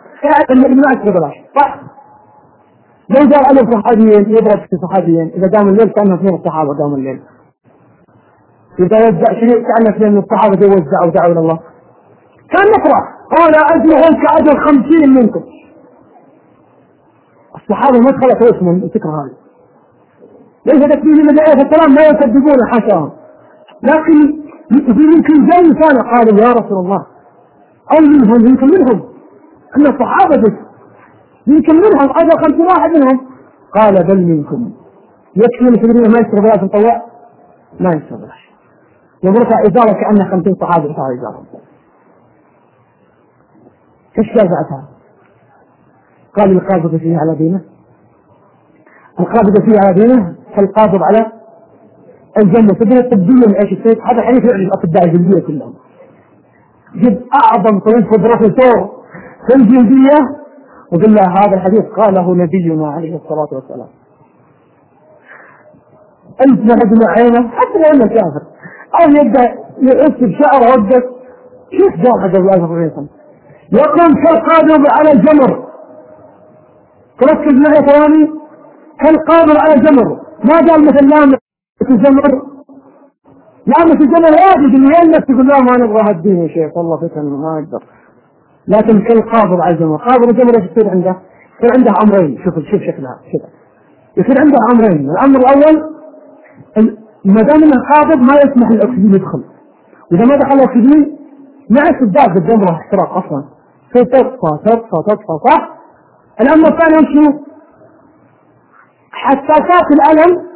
ان ما اشتغل بلاش صح؟ لو جاء عليه صحابيين يضرب في صحابيين. إذا قام الليل كانه اثنين الصحابه قاموا الليل. إذا وزع شريك كانه اثنين من الصحابة وزعوا دعوا إلى الله. كان نقرأ. قال اجرهم كاجر خمسين منكم. الصحابة ما دخلت اسم الفكرة هذه. ليس تكفيه من عليه السلام ما يصدقون حاشاهم. لكن يمكن جاي كان قالوا يا رسول الله أو منهم يمكن منهم. أن الصحابة بس يمكن منهم. اجر خمسين واحد منهم. قال بل منكم. يكفي المسلمين ما يشتري بلاش مطوع ما يشتري بلاش يضربها إزارة كانه خمسين صحابي يرفعوا إزارة. إيش قال بعدها؟ قال القابض فيه على دينه. القابض فيه على دينه كالقابض على الجنة تدري الطبية من السيد؟ هذا حديث يعني الأطباء الجلدية كلهم. جد أعظم طبيب بروفيسور في الجلدية. وقل له هذا الحديث قاله نبينا عليه الصلاة والسلام. أنت رجل عينة؟ حتى لو أنه كافر. أو يبدأ يقص بشعره وقت كيف جاب حق الله الرسول يقوم كالقادر على الجمر. تركز معي ثواني كالقادر على الجمر؟ ما قال مثل لامس الجمر لامس الجمر واجد اللي يلك تقول لا ما نبغى هالدين يا شيخ. والله فتن ما أقدر. لكن كالقابض على الجمر قابض الجمر إيش يصير عنده؟ يصير عنده أمرين. شوف شوف شكلها كذا يصير عنده أمرين. الأمر الأول ما دام إنه قابض ما يسمح الأكسجين يدخل. واذا ما دخل الأكسجين ما يصير الجمره احتراق أصلا. فتطفى تطفى تطفى صح؟ الأمر الثاني وش هو؟ حساسات الألم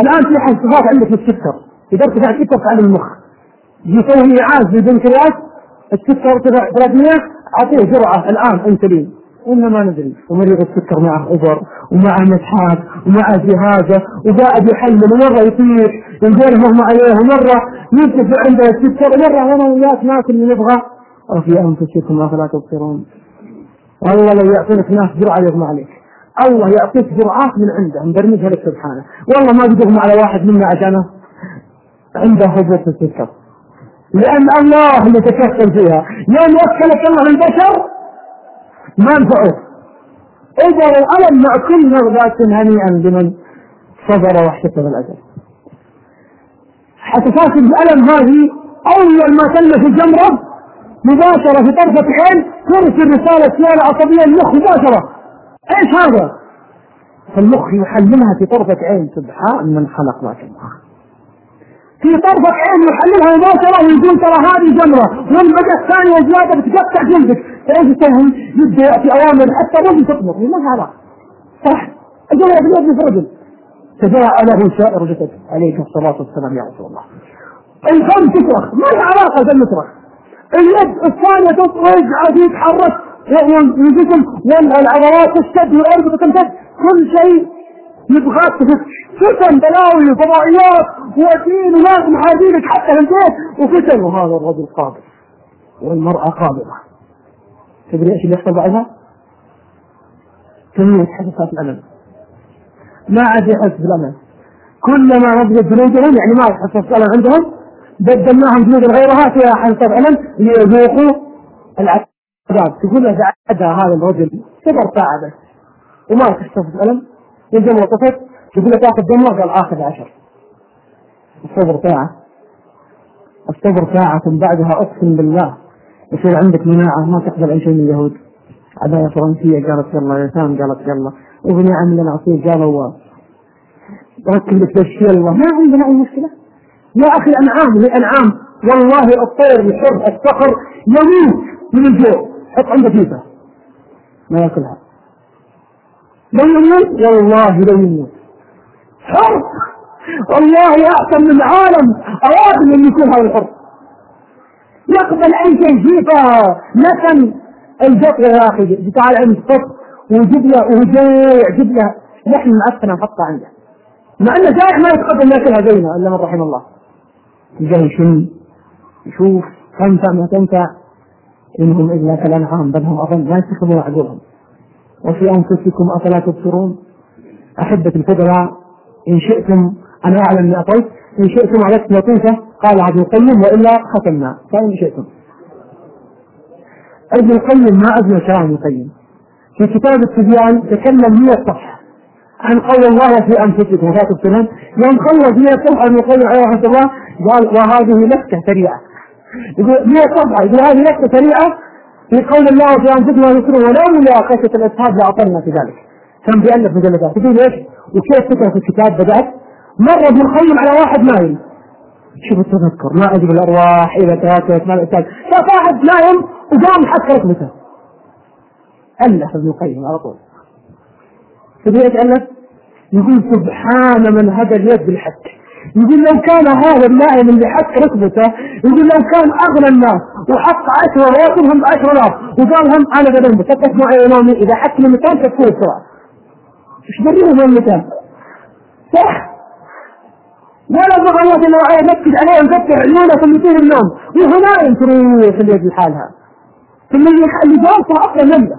الآن في حساسات عندك للسكر إذا ارتفع السكر في المخ. يسوي إعاز للبنكرياس السكر ارتفع 300 أعطيه جرعة الآن أنسولين. وإنا ما ندري. ومريض السكر معه إبر ومعه مسحات ومعه جهازة وقاعد يحلل ومرة يطير ينزل مغمى عليه ومرة يرتفع عنده السكر ومرة أنا وياك ناكل اللي نبغى. وفي أنفسكم أفلا تبصرون. والله لو يعطينك ناس جرعة يغمى عليك. الله يعطيك جرعات من عنده مبرمجها لك سبحانه. والله ما بيغمى على واحد منا عشانه عنده هبوط السكر لأن الله اللي تكفل فيها. يوم وكلك الله البشر ما نفعوك إذا الألم مع كل نغبات هنيئا لمن صبر واحتسب الأجر. حساسات الألم هذه أول ما تلف الجمرة مباشرة في طرفة عين ترسل رسالة سيارة عصبية للمخ مباشرة إيش هذا؟ فالمخ يحللها في طرفة عين سبحان من خلق ذاك المخ. في طرفة عين يحللها مباشرة ويقول ترى هذه جمرة والمدى الثانية زيادة بتقطع جلدك. إيش يسوي؟ يبدأ ياتي أوامر حتى الرجل تطلق ما علاقة صح؟ الجمرة باليد في رجل. تجاء له سائر جسد عليك الصلاة والسلام يا رسول الله. الفم تكره ما لها علاقة بالمترك اليد الثانية تخرج عاد يتحرك والجسم والعضلات تشتد والارض تمتد كل شيء يبغاك فتن بلاوي وفضائيات ودين ولازم حاجينك حتى في البيت. وفتن وهذا الرجل قابض والمرأة قابضة تدري إيش اللي يحصل بعدها؟ كمية حساسات الألم ما عاد يحس بالألم كلما نضجت جلودهم يعني ما يحس بالألم عندهم بدلناهم جنود غيرها فيها حنطة علم ليذوقوا العذاب. تقول له عدا هذا الرجل ساعة بس وما تحتفظ الألم. يلزم وقفت تقول له تاخذ دمه. قال آخذ عشر. الصبر ساعة. الصبر ساعة بعدها أقسم بالله يصير عندك مناعة ما تقبل أي شيء من اليهود. عداية فرنسية قالت يلا يا سام قالت يلا. وبني عمنا العصير قالوا ركب لك يلا ما عندنا أي مشكلة. يا أخي الأنعام الأنعام والله الطير الحر الصقر يموت من الجوع. حط عنده فيفا ما يأكلها. لو يموت؟ والله لو يموت. حر والله أحسن من العالم أوادم أن يكون هذا الحر. يقبل أي شيء فيفا نسم الجط يا أخي تعال عند الصف وجيب له وجيع جيب له. لحم معفنه نحطها عنده. مع إنه جائع ما يتقبل يأكلها زينا إلا من رحم الله. يجي يشم يشوف تنفع ما تنفع انهم الا كالانعام بل هم أظن لا يتخذون عقولهم وفي أنفسكم أفلا تبصرون؟ أحبة الفضلاء إن شئتم أنا أعلم اني اطلت إن شئتم عليكم لطيفة قال عبد القيم وإلا ختمنا. فإن شئتم. ابن القيم ما ادري كلام ابن القيم. في كتاب التبيان تكلم 100 صفحه عن قول الله في أنفسكم ولا تبصرون يوم خلص 100 صفحه ابن القيم عليه رحمه الله قال وهذه لفته سريعة. يقول 100 صفحة. يقول هذه لفته سريعة في قول الله في ولا تبصرون ولولا خشيه الاصحاب لاطلنا في ذلك. كان بيألف مجلدات. تقول ليش؟ وكيف فكرة الكتاب بدأت؟ مر ابن القيم على واحد نايم. شوف التذكر ما أدري الارواح اذا تاكلت ما تاكل شاف واحد نايم وقام حك ركبته ألف ابن القيم على طول. تدري إيش ألف؟ يقول سبحان من هدى اليد بالحك يقول لو كان هذا النائم اللي حك ركبته يقول لو كان أغنى الناس وحق عشرة وياكلهم بعشرة ناس. وقال هم أنا بدل مسكت معي نومي إذا حك من مكان تكون بسرعة إيش دريهم من المكان؟ صح؟ ما لا الله جل وعلا ينكد عليه ويفتح عيونة ثم يطير النوم. نايم تروح اليد لحالها ثم اللي جالسه أصلا نمله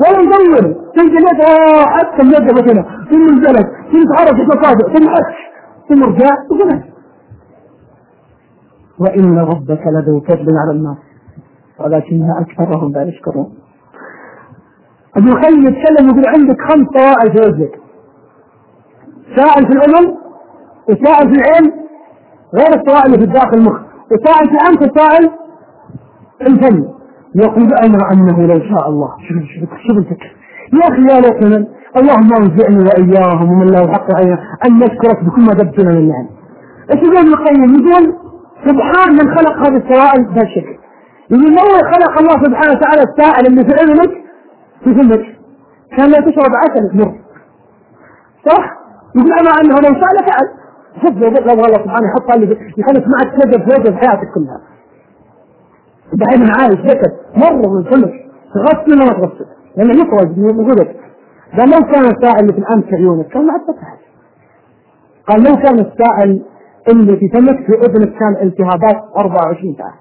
ولا يدور تلقى اليد حتى اليد مثلا ثم انزلت. ثم تحرك الاصابع ثم حش. رجع وجلس وإن ربك لذو فضل على الناس. ولكن أكثرهم لا يشكرون. ابن القيم يتكلم يقول عندك خمس طوائف في وجهك سائل في الامم وسائل في العين غير السوائل اللي في داخل المخ وسائل في الأنف وسائل الفم. يقول أنا أنه لو شاء الله. شوف شوف شوف الفكر. يا أخي يا ليت من اللهم انزعني وإياهم ومن له حق علينا أن نشكرك بكل ما دبتنا من النعم. إيش يقول ابن القيم؟ يقول سبحان من خلق هذه السوائل بهالشكل. يقول لو خلق الله سبحانه وتعالى السائل اللي في علمك في فمك كان لا تشرب عسل مر. صح؟ يقول أنا أنه لو شاء لفعل. شوف لو الله سبحانه يحط يخليك معك تجد فوق في حياتك كلها. دحين عايش جسد مره من فمك تغسل ولا ما تغسل لأنه يخرج من وجودك ده لو كان السائل الانف في عيونك كان ما عاد قال لو كان السائل اللي في فمك في أذنك كان التهابات 24 ساعة.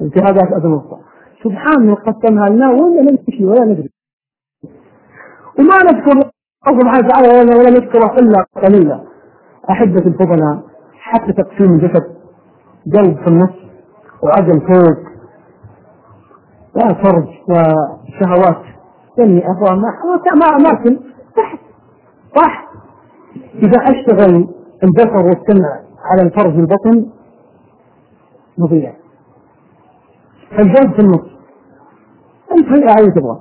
التهابات الوسطى سبحان من قسمها لنا ولا نمشي ولا ندري. وما نذكر الله سبحانه وتعالى ولا, ولا نذكره إلا قليلا. أحبة الفضلاء حتى تقسيم الجسد قلب في النص وعقل فوق وفرج وشهوات. يعني أفواه ما ما أماكن تحت صح. إذا أشتغل البصر والسمع على الفرج البطن مضيع. فالجوز في النص. أنت هي عايز تبغى؟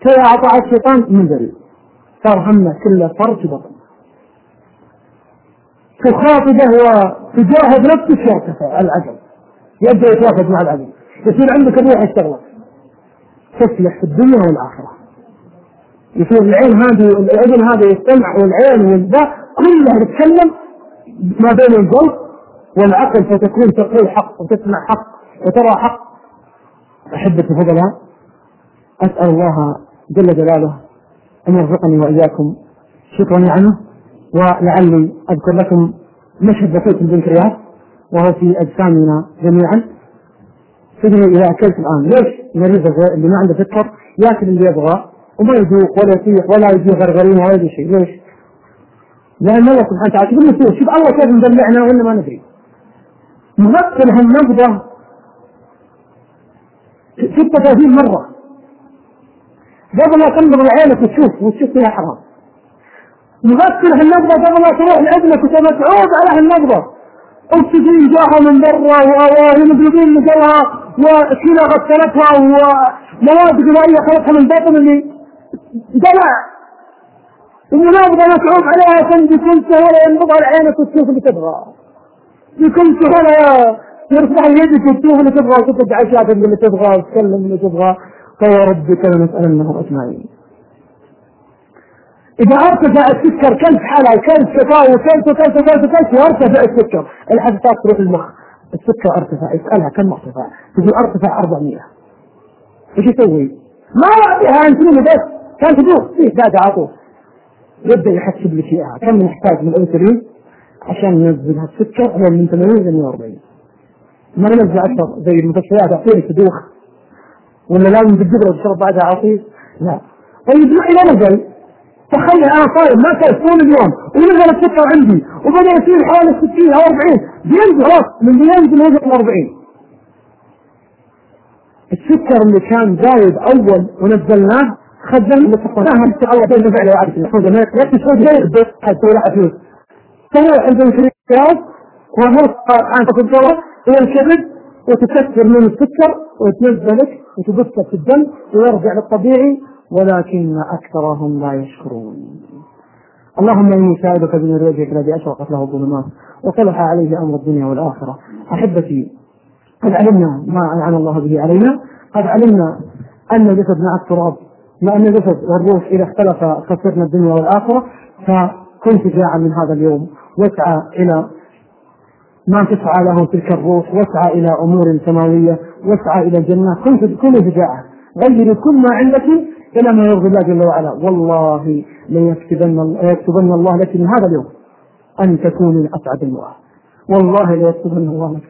كذا أعطاك الشيطان منذري صار همه كله فرج بطن. تخاطبه وتجاهد نفسك يرتفع العقل يبدأ يتوافق مع العقل يصير عندك الروح يشتغل. تفلح في الدنيا والآخرة. يصير العين هذه الاذن هذا يستمع والعين والذا كلها تتكلم ما بين القلب والعقل فتكون تقول حق وتسمع حق وترى حق. أحبة الفضلاء أسأل الله جل جلاله أن يرزقني وإياكم شكر نعمة ولعلي أذكر لكم مشهد بسيط من البنكرياس وهو في أجسامنا جميعا. تدري إذا أكلت الآن. ليش؟ المريض اللي ما عنده سكر يأكل اللي يبغى وما يذوق ولا يطيح ولا يجي غرغرين ولا يجي شيء. ليش؟ لأن الله سبحانه وتعالى شوف المسؤول شوف الله كيف مدلعنا ولا ما ندري. نغسل هالنبضة 36 مرة. قبل لا تنظر لعينك وتشوف وتشوف فيها حرام. نغسل هالنبضة قبل لا تروح لابنك وتمتعود على هالنبضة. اكسجين جاها من برا وهيموجلوبين مجاها وكلى غسلتها ومواد غذائيه خلتها من بطن دلع. المنابضه مصعوب عليها كان بكل سهولة ينبض على عينك وتشوف اللي تبغى. بكل سهولة يرفع يدك وتشوف اللي تبغى وتقعد عشاء اللي تبغى وتتكلم اللي تبغى. فوربك لنسالنهم أجمعين. إذا ارتفع السكر كلب حالة كلب شفاء وكلب وكلب وكلب وكلب وارتفع السكر. الحساسات تروح المخ. السكر ارتفع اسألها كم ارتفع تقول ارتفع 400 إيش يسوي؟ ما يعطيها انسولين بس كان تدوخ فيه بعد عطوه يبدأ يحسب لك إياها. كم نحتاج من الانسولين عشان ننزل السكر هو من 80 ل 140 ما ننزل أكثر زي المستشفيات أعطيني تدوخ ولا لازم بالدبره وتشرب بعدها عصير لا. طيب إلى نزل تخيل أنا صايم ما كان طول اليوم ونزل السكر عندي وبدأ يصير حوالي 60 أو 40 بينزل خلاص من بينزل ينزل 40 السكر اللي كان زايد أول ونزلناه خزن لتقناها الله بين فعل وعادة الحوزة ما يكفي. شوي غير بس حتى ولا فلوس تروح عند الكريات ومرقى عن تكون إلى الكبد وتكثر من السكر وتنزلك وتبث في الدم ويرجع للطبيعي. ولكن أكثرهم لا يشكرون. اللهم إني سائلك بنور وجهك الذي اشرقت له الظلمات وصلح عليه أمر الدنيا والآخرة. أحبتي قد علمنا ما أنعم الله به علينا. قد علمنا أن الجسد مع التراب مع أن الجسد والروح إذا اختلف خسرنا الدنيا والآخرة. فكن شجاعا من هذا اليوم. واسعى إلى ما تسعى له تلك الروح. واسعى إلى أمور سماوية. واسعى إلى الجنة. كن كن شجاعا. غيري كل ما عندك إلى ما يرضي الله جل وعلا. والله ليكتبن يكتبن الله لك من هذا اليوم أن تكوني أسعد المراه والله ليكتبن الله لك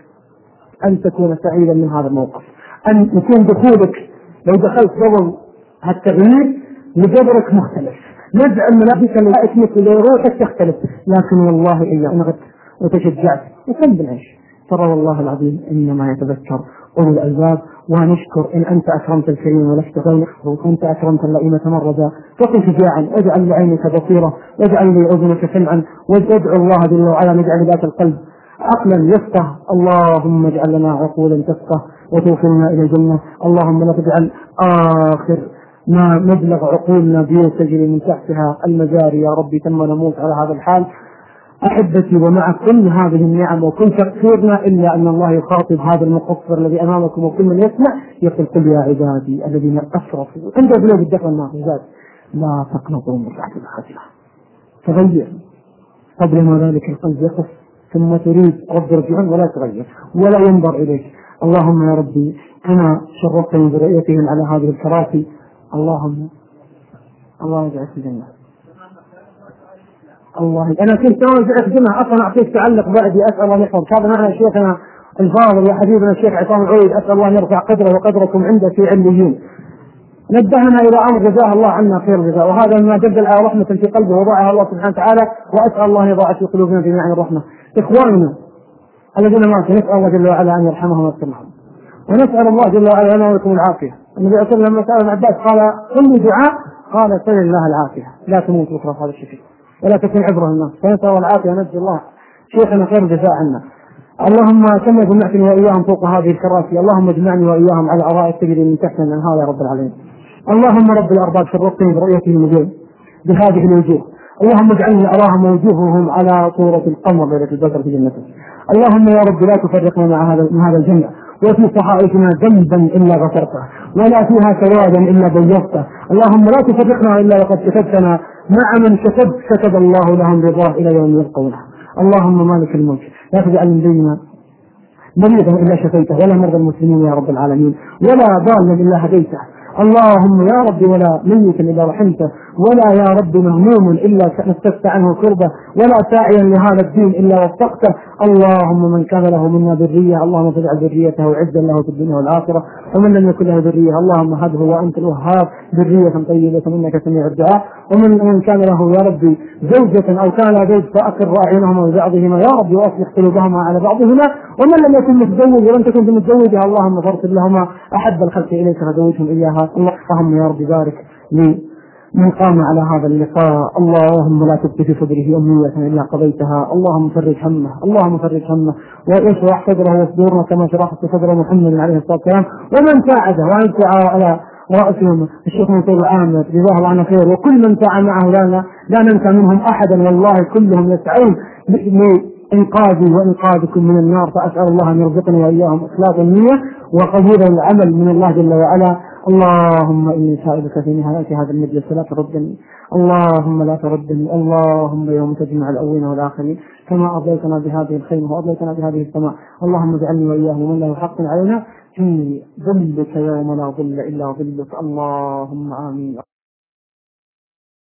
أن تكون سعيدا من هذا الموقف. أن يكون دخولك لو دخلت قبل هالتغيير لجبرك مختلف. نزع ملابسك لاسمك لروحك تختلف. لكن والله اذا انغت وتشجعت وكم بالعيش. ترى والله العظيم إنما يتذكر اولو الألباب ونشكر إن أنت أكرمت الكريم ولست غير وانت أكرمت اللئيم تمردا فكن شجاعا واجعل لعينك بصيرة واجعل لاذنك سمعا وادعو الله جل وعلا أن يجعل ذات القلب عقلا يفقه. اللهم اجعل لنا عقولا تفقه وتوصلنا إلى الجنة. اللهم لا تجعل آخر ما مبلغ عقولنا بيوت تجري من تحتها المجاري يا ربي ثم نموت على هذا الحال. أحبتي ومع كل هذه النعم وكل تقصيرنا إلا أن الله يخاطب هذا المقصر الذي أمامكم وكل من يسمع يقول قل يا عبادي الذين أسرفوا. عند بلوغ الدفع النار لا تقنطوا من رحمه الله تغير. قبل ما ذلك القلب يقف. ثم تريد رب ارجعون ولا تغير. ولا ينظر إليك. اللهم يا ربي كما شرفتني برؤيتهم على هذه الكراسي. اللهم الله يجعل في الجنة. الله. أنا كنت ناوي الجنه أصلا أعطيك تعلق بعدي أسأل الله يحفظك هذا معنى شيخنا الفاضل وحبيبنا الشيخ عصام العويد أسأل الله أن يرفع قدره وقدركم عنده في عليين. نبهنا إلى أمر جزاه الله عنا خير الجزاء وهذا مما دل على رحمة في قلبه وضعها الله سبحانه وتعالى. وأسأل الله أن في قلوبنا جميعا الرحمة. إخواننا الذين ماتوا نسأل الله جل وعلا أن يرحمهم ويغفر لهم. ونسأل الله جل وعلا لنا ولكم العافية. النبي صلى الله عليه وسلم لما سأل ابن عباس قال كل دعاء. قال سل الله العافية. لا تموت بكره هذا الشكل ولا تكون عبرة الناس. فنسال الله العافيه نسأل الله شيخنا خير الجزاء عنا. اللهم كما جمعتني وإياهم فوق هذه الكراسي. اللهم اجمعني وإياهم على ارائك تجري من تحت الانهار يا رب العالمين. اللهم رب الأرباب شرفتني برؤيتهم الوجوه بهذه الوجوه. اللهم اجعلني أراهم وجوههم على صورة القمر ليلة البدر في جنتك اللهم يا رب لا تفرقنا مع هذا من هذا الجنة وفي صحائفنا ذنبا إلا غفرته. ولا فيها سوادا إلا بيضته اللهم لا تفرقنا إلا وقد كتبتنا مع من كتب كتب الله لهم رضاه إلى يوم يلقونه. اللهم مالك الملك. لا تجعل من بيننا مريضا إلا شفيته ولا مرضى المسلمين يا رب العالمين ولا ضالا إلا هديته. اللهم يا رب ولا ميتا إلا رحمته. ولا يا رب مهموم إلا نفست عنه كربة ولا ساعيا لهذا الدين إلا وفقته. اللهم من كان له منا ذرية اللهم فاجعل ذريته عزا له في الدنيا والآخرة. ومن لم يكن له ذرية اللهم هبه وانت الوهاب. ذرية طيبة انك سميع الدعاء. ومن من كان له يا ربي زوجة أو كان له زوج فأقر أعينهما ببعضهما يا رب واصلح قلوبهما على بعضهما. ومن لم يكن متزوج ولم تكن متزوجة اللهم فارسل لهما. أحب الخلق إليك فزوجهم إياها. اللهم يا رب بارك لي من قام على هذا اللقاء. اللهم لا تبقي في صدره أمنية إلا قضيتها. اللهم فرج همه. اللهم فرج همه. واشرح صدره وصدورنا كما شرحت صدر محمد عليه الصلاة والسلام. ومن ساعده وأن على رأسهم الشيخ منصور العامر جزاه الله عنه خير. وكل من سعى معه لا لا ننسى منهم أحدا. والله كلهم يسعون إنقاذي وإنقاذكم من النار. فأسأل الله أن يرزقني وإياهم إخلاص النية وقبول العمل من الله جل وعلا. اللهم إني سائلك في نهاية هذا المجلس لا تردني. اللهم لا تردني. اللهم يوم تجمع الأولين والآخرين. كما أضليتنا بهذه الخيمة وأضليتنا بهذه السماء. اللهم اجعلني وإياهم ومن له حق علينا. في ظلك يوم لا ظل إلا ظلك. اللهم آمين.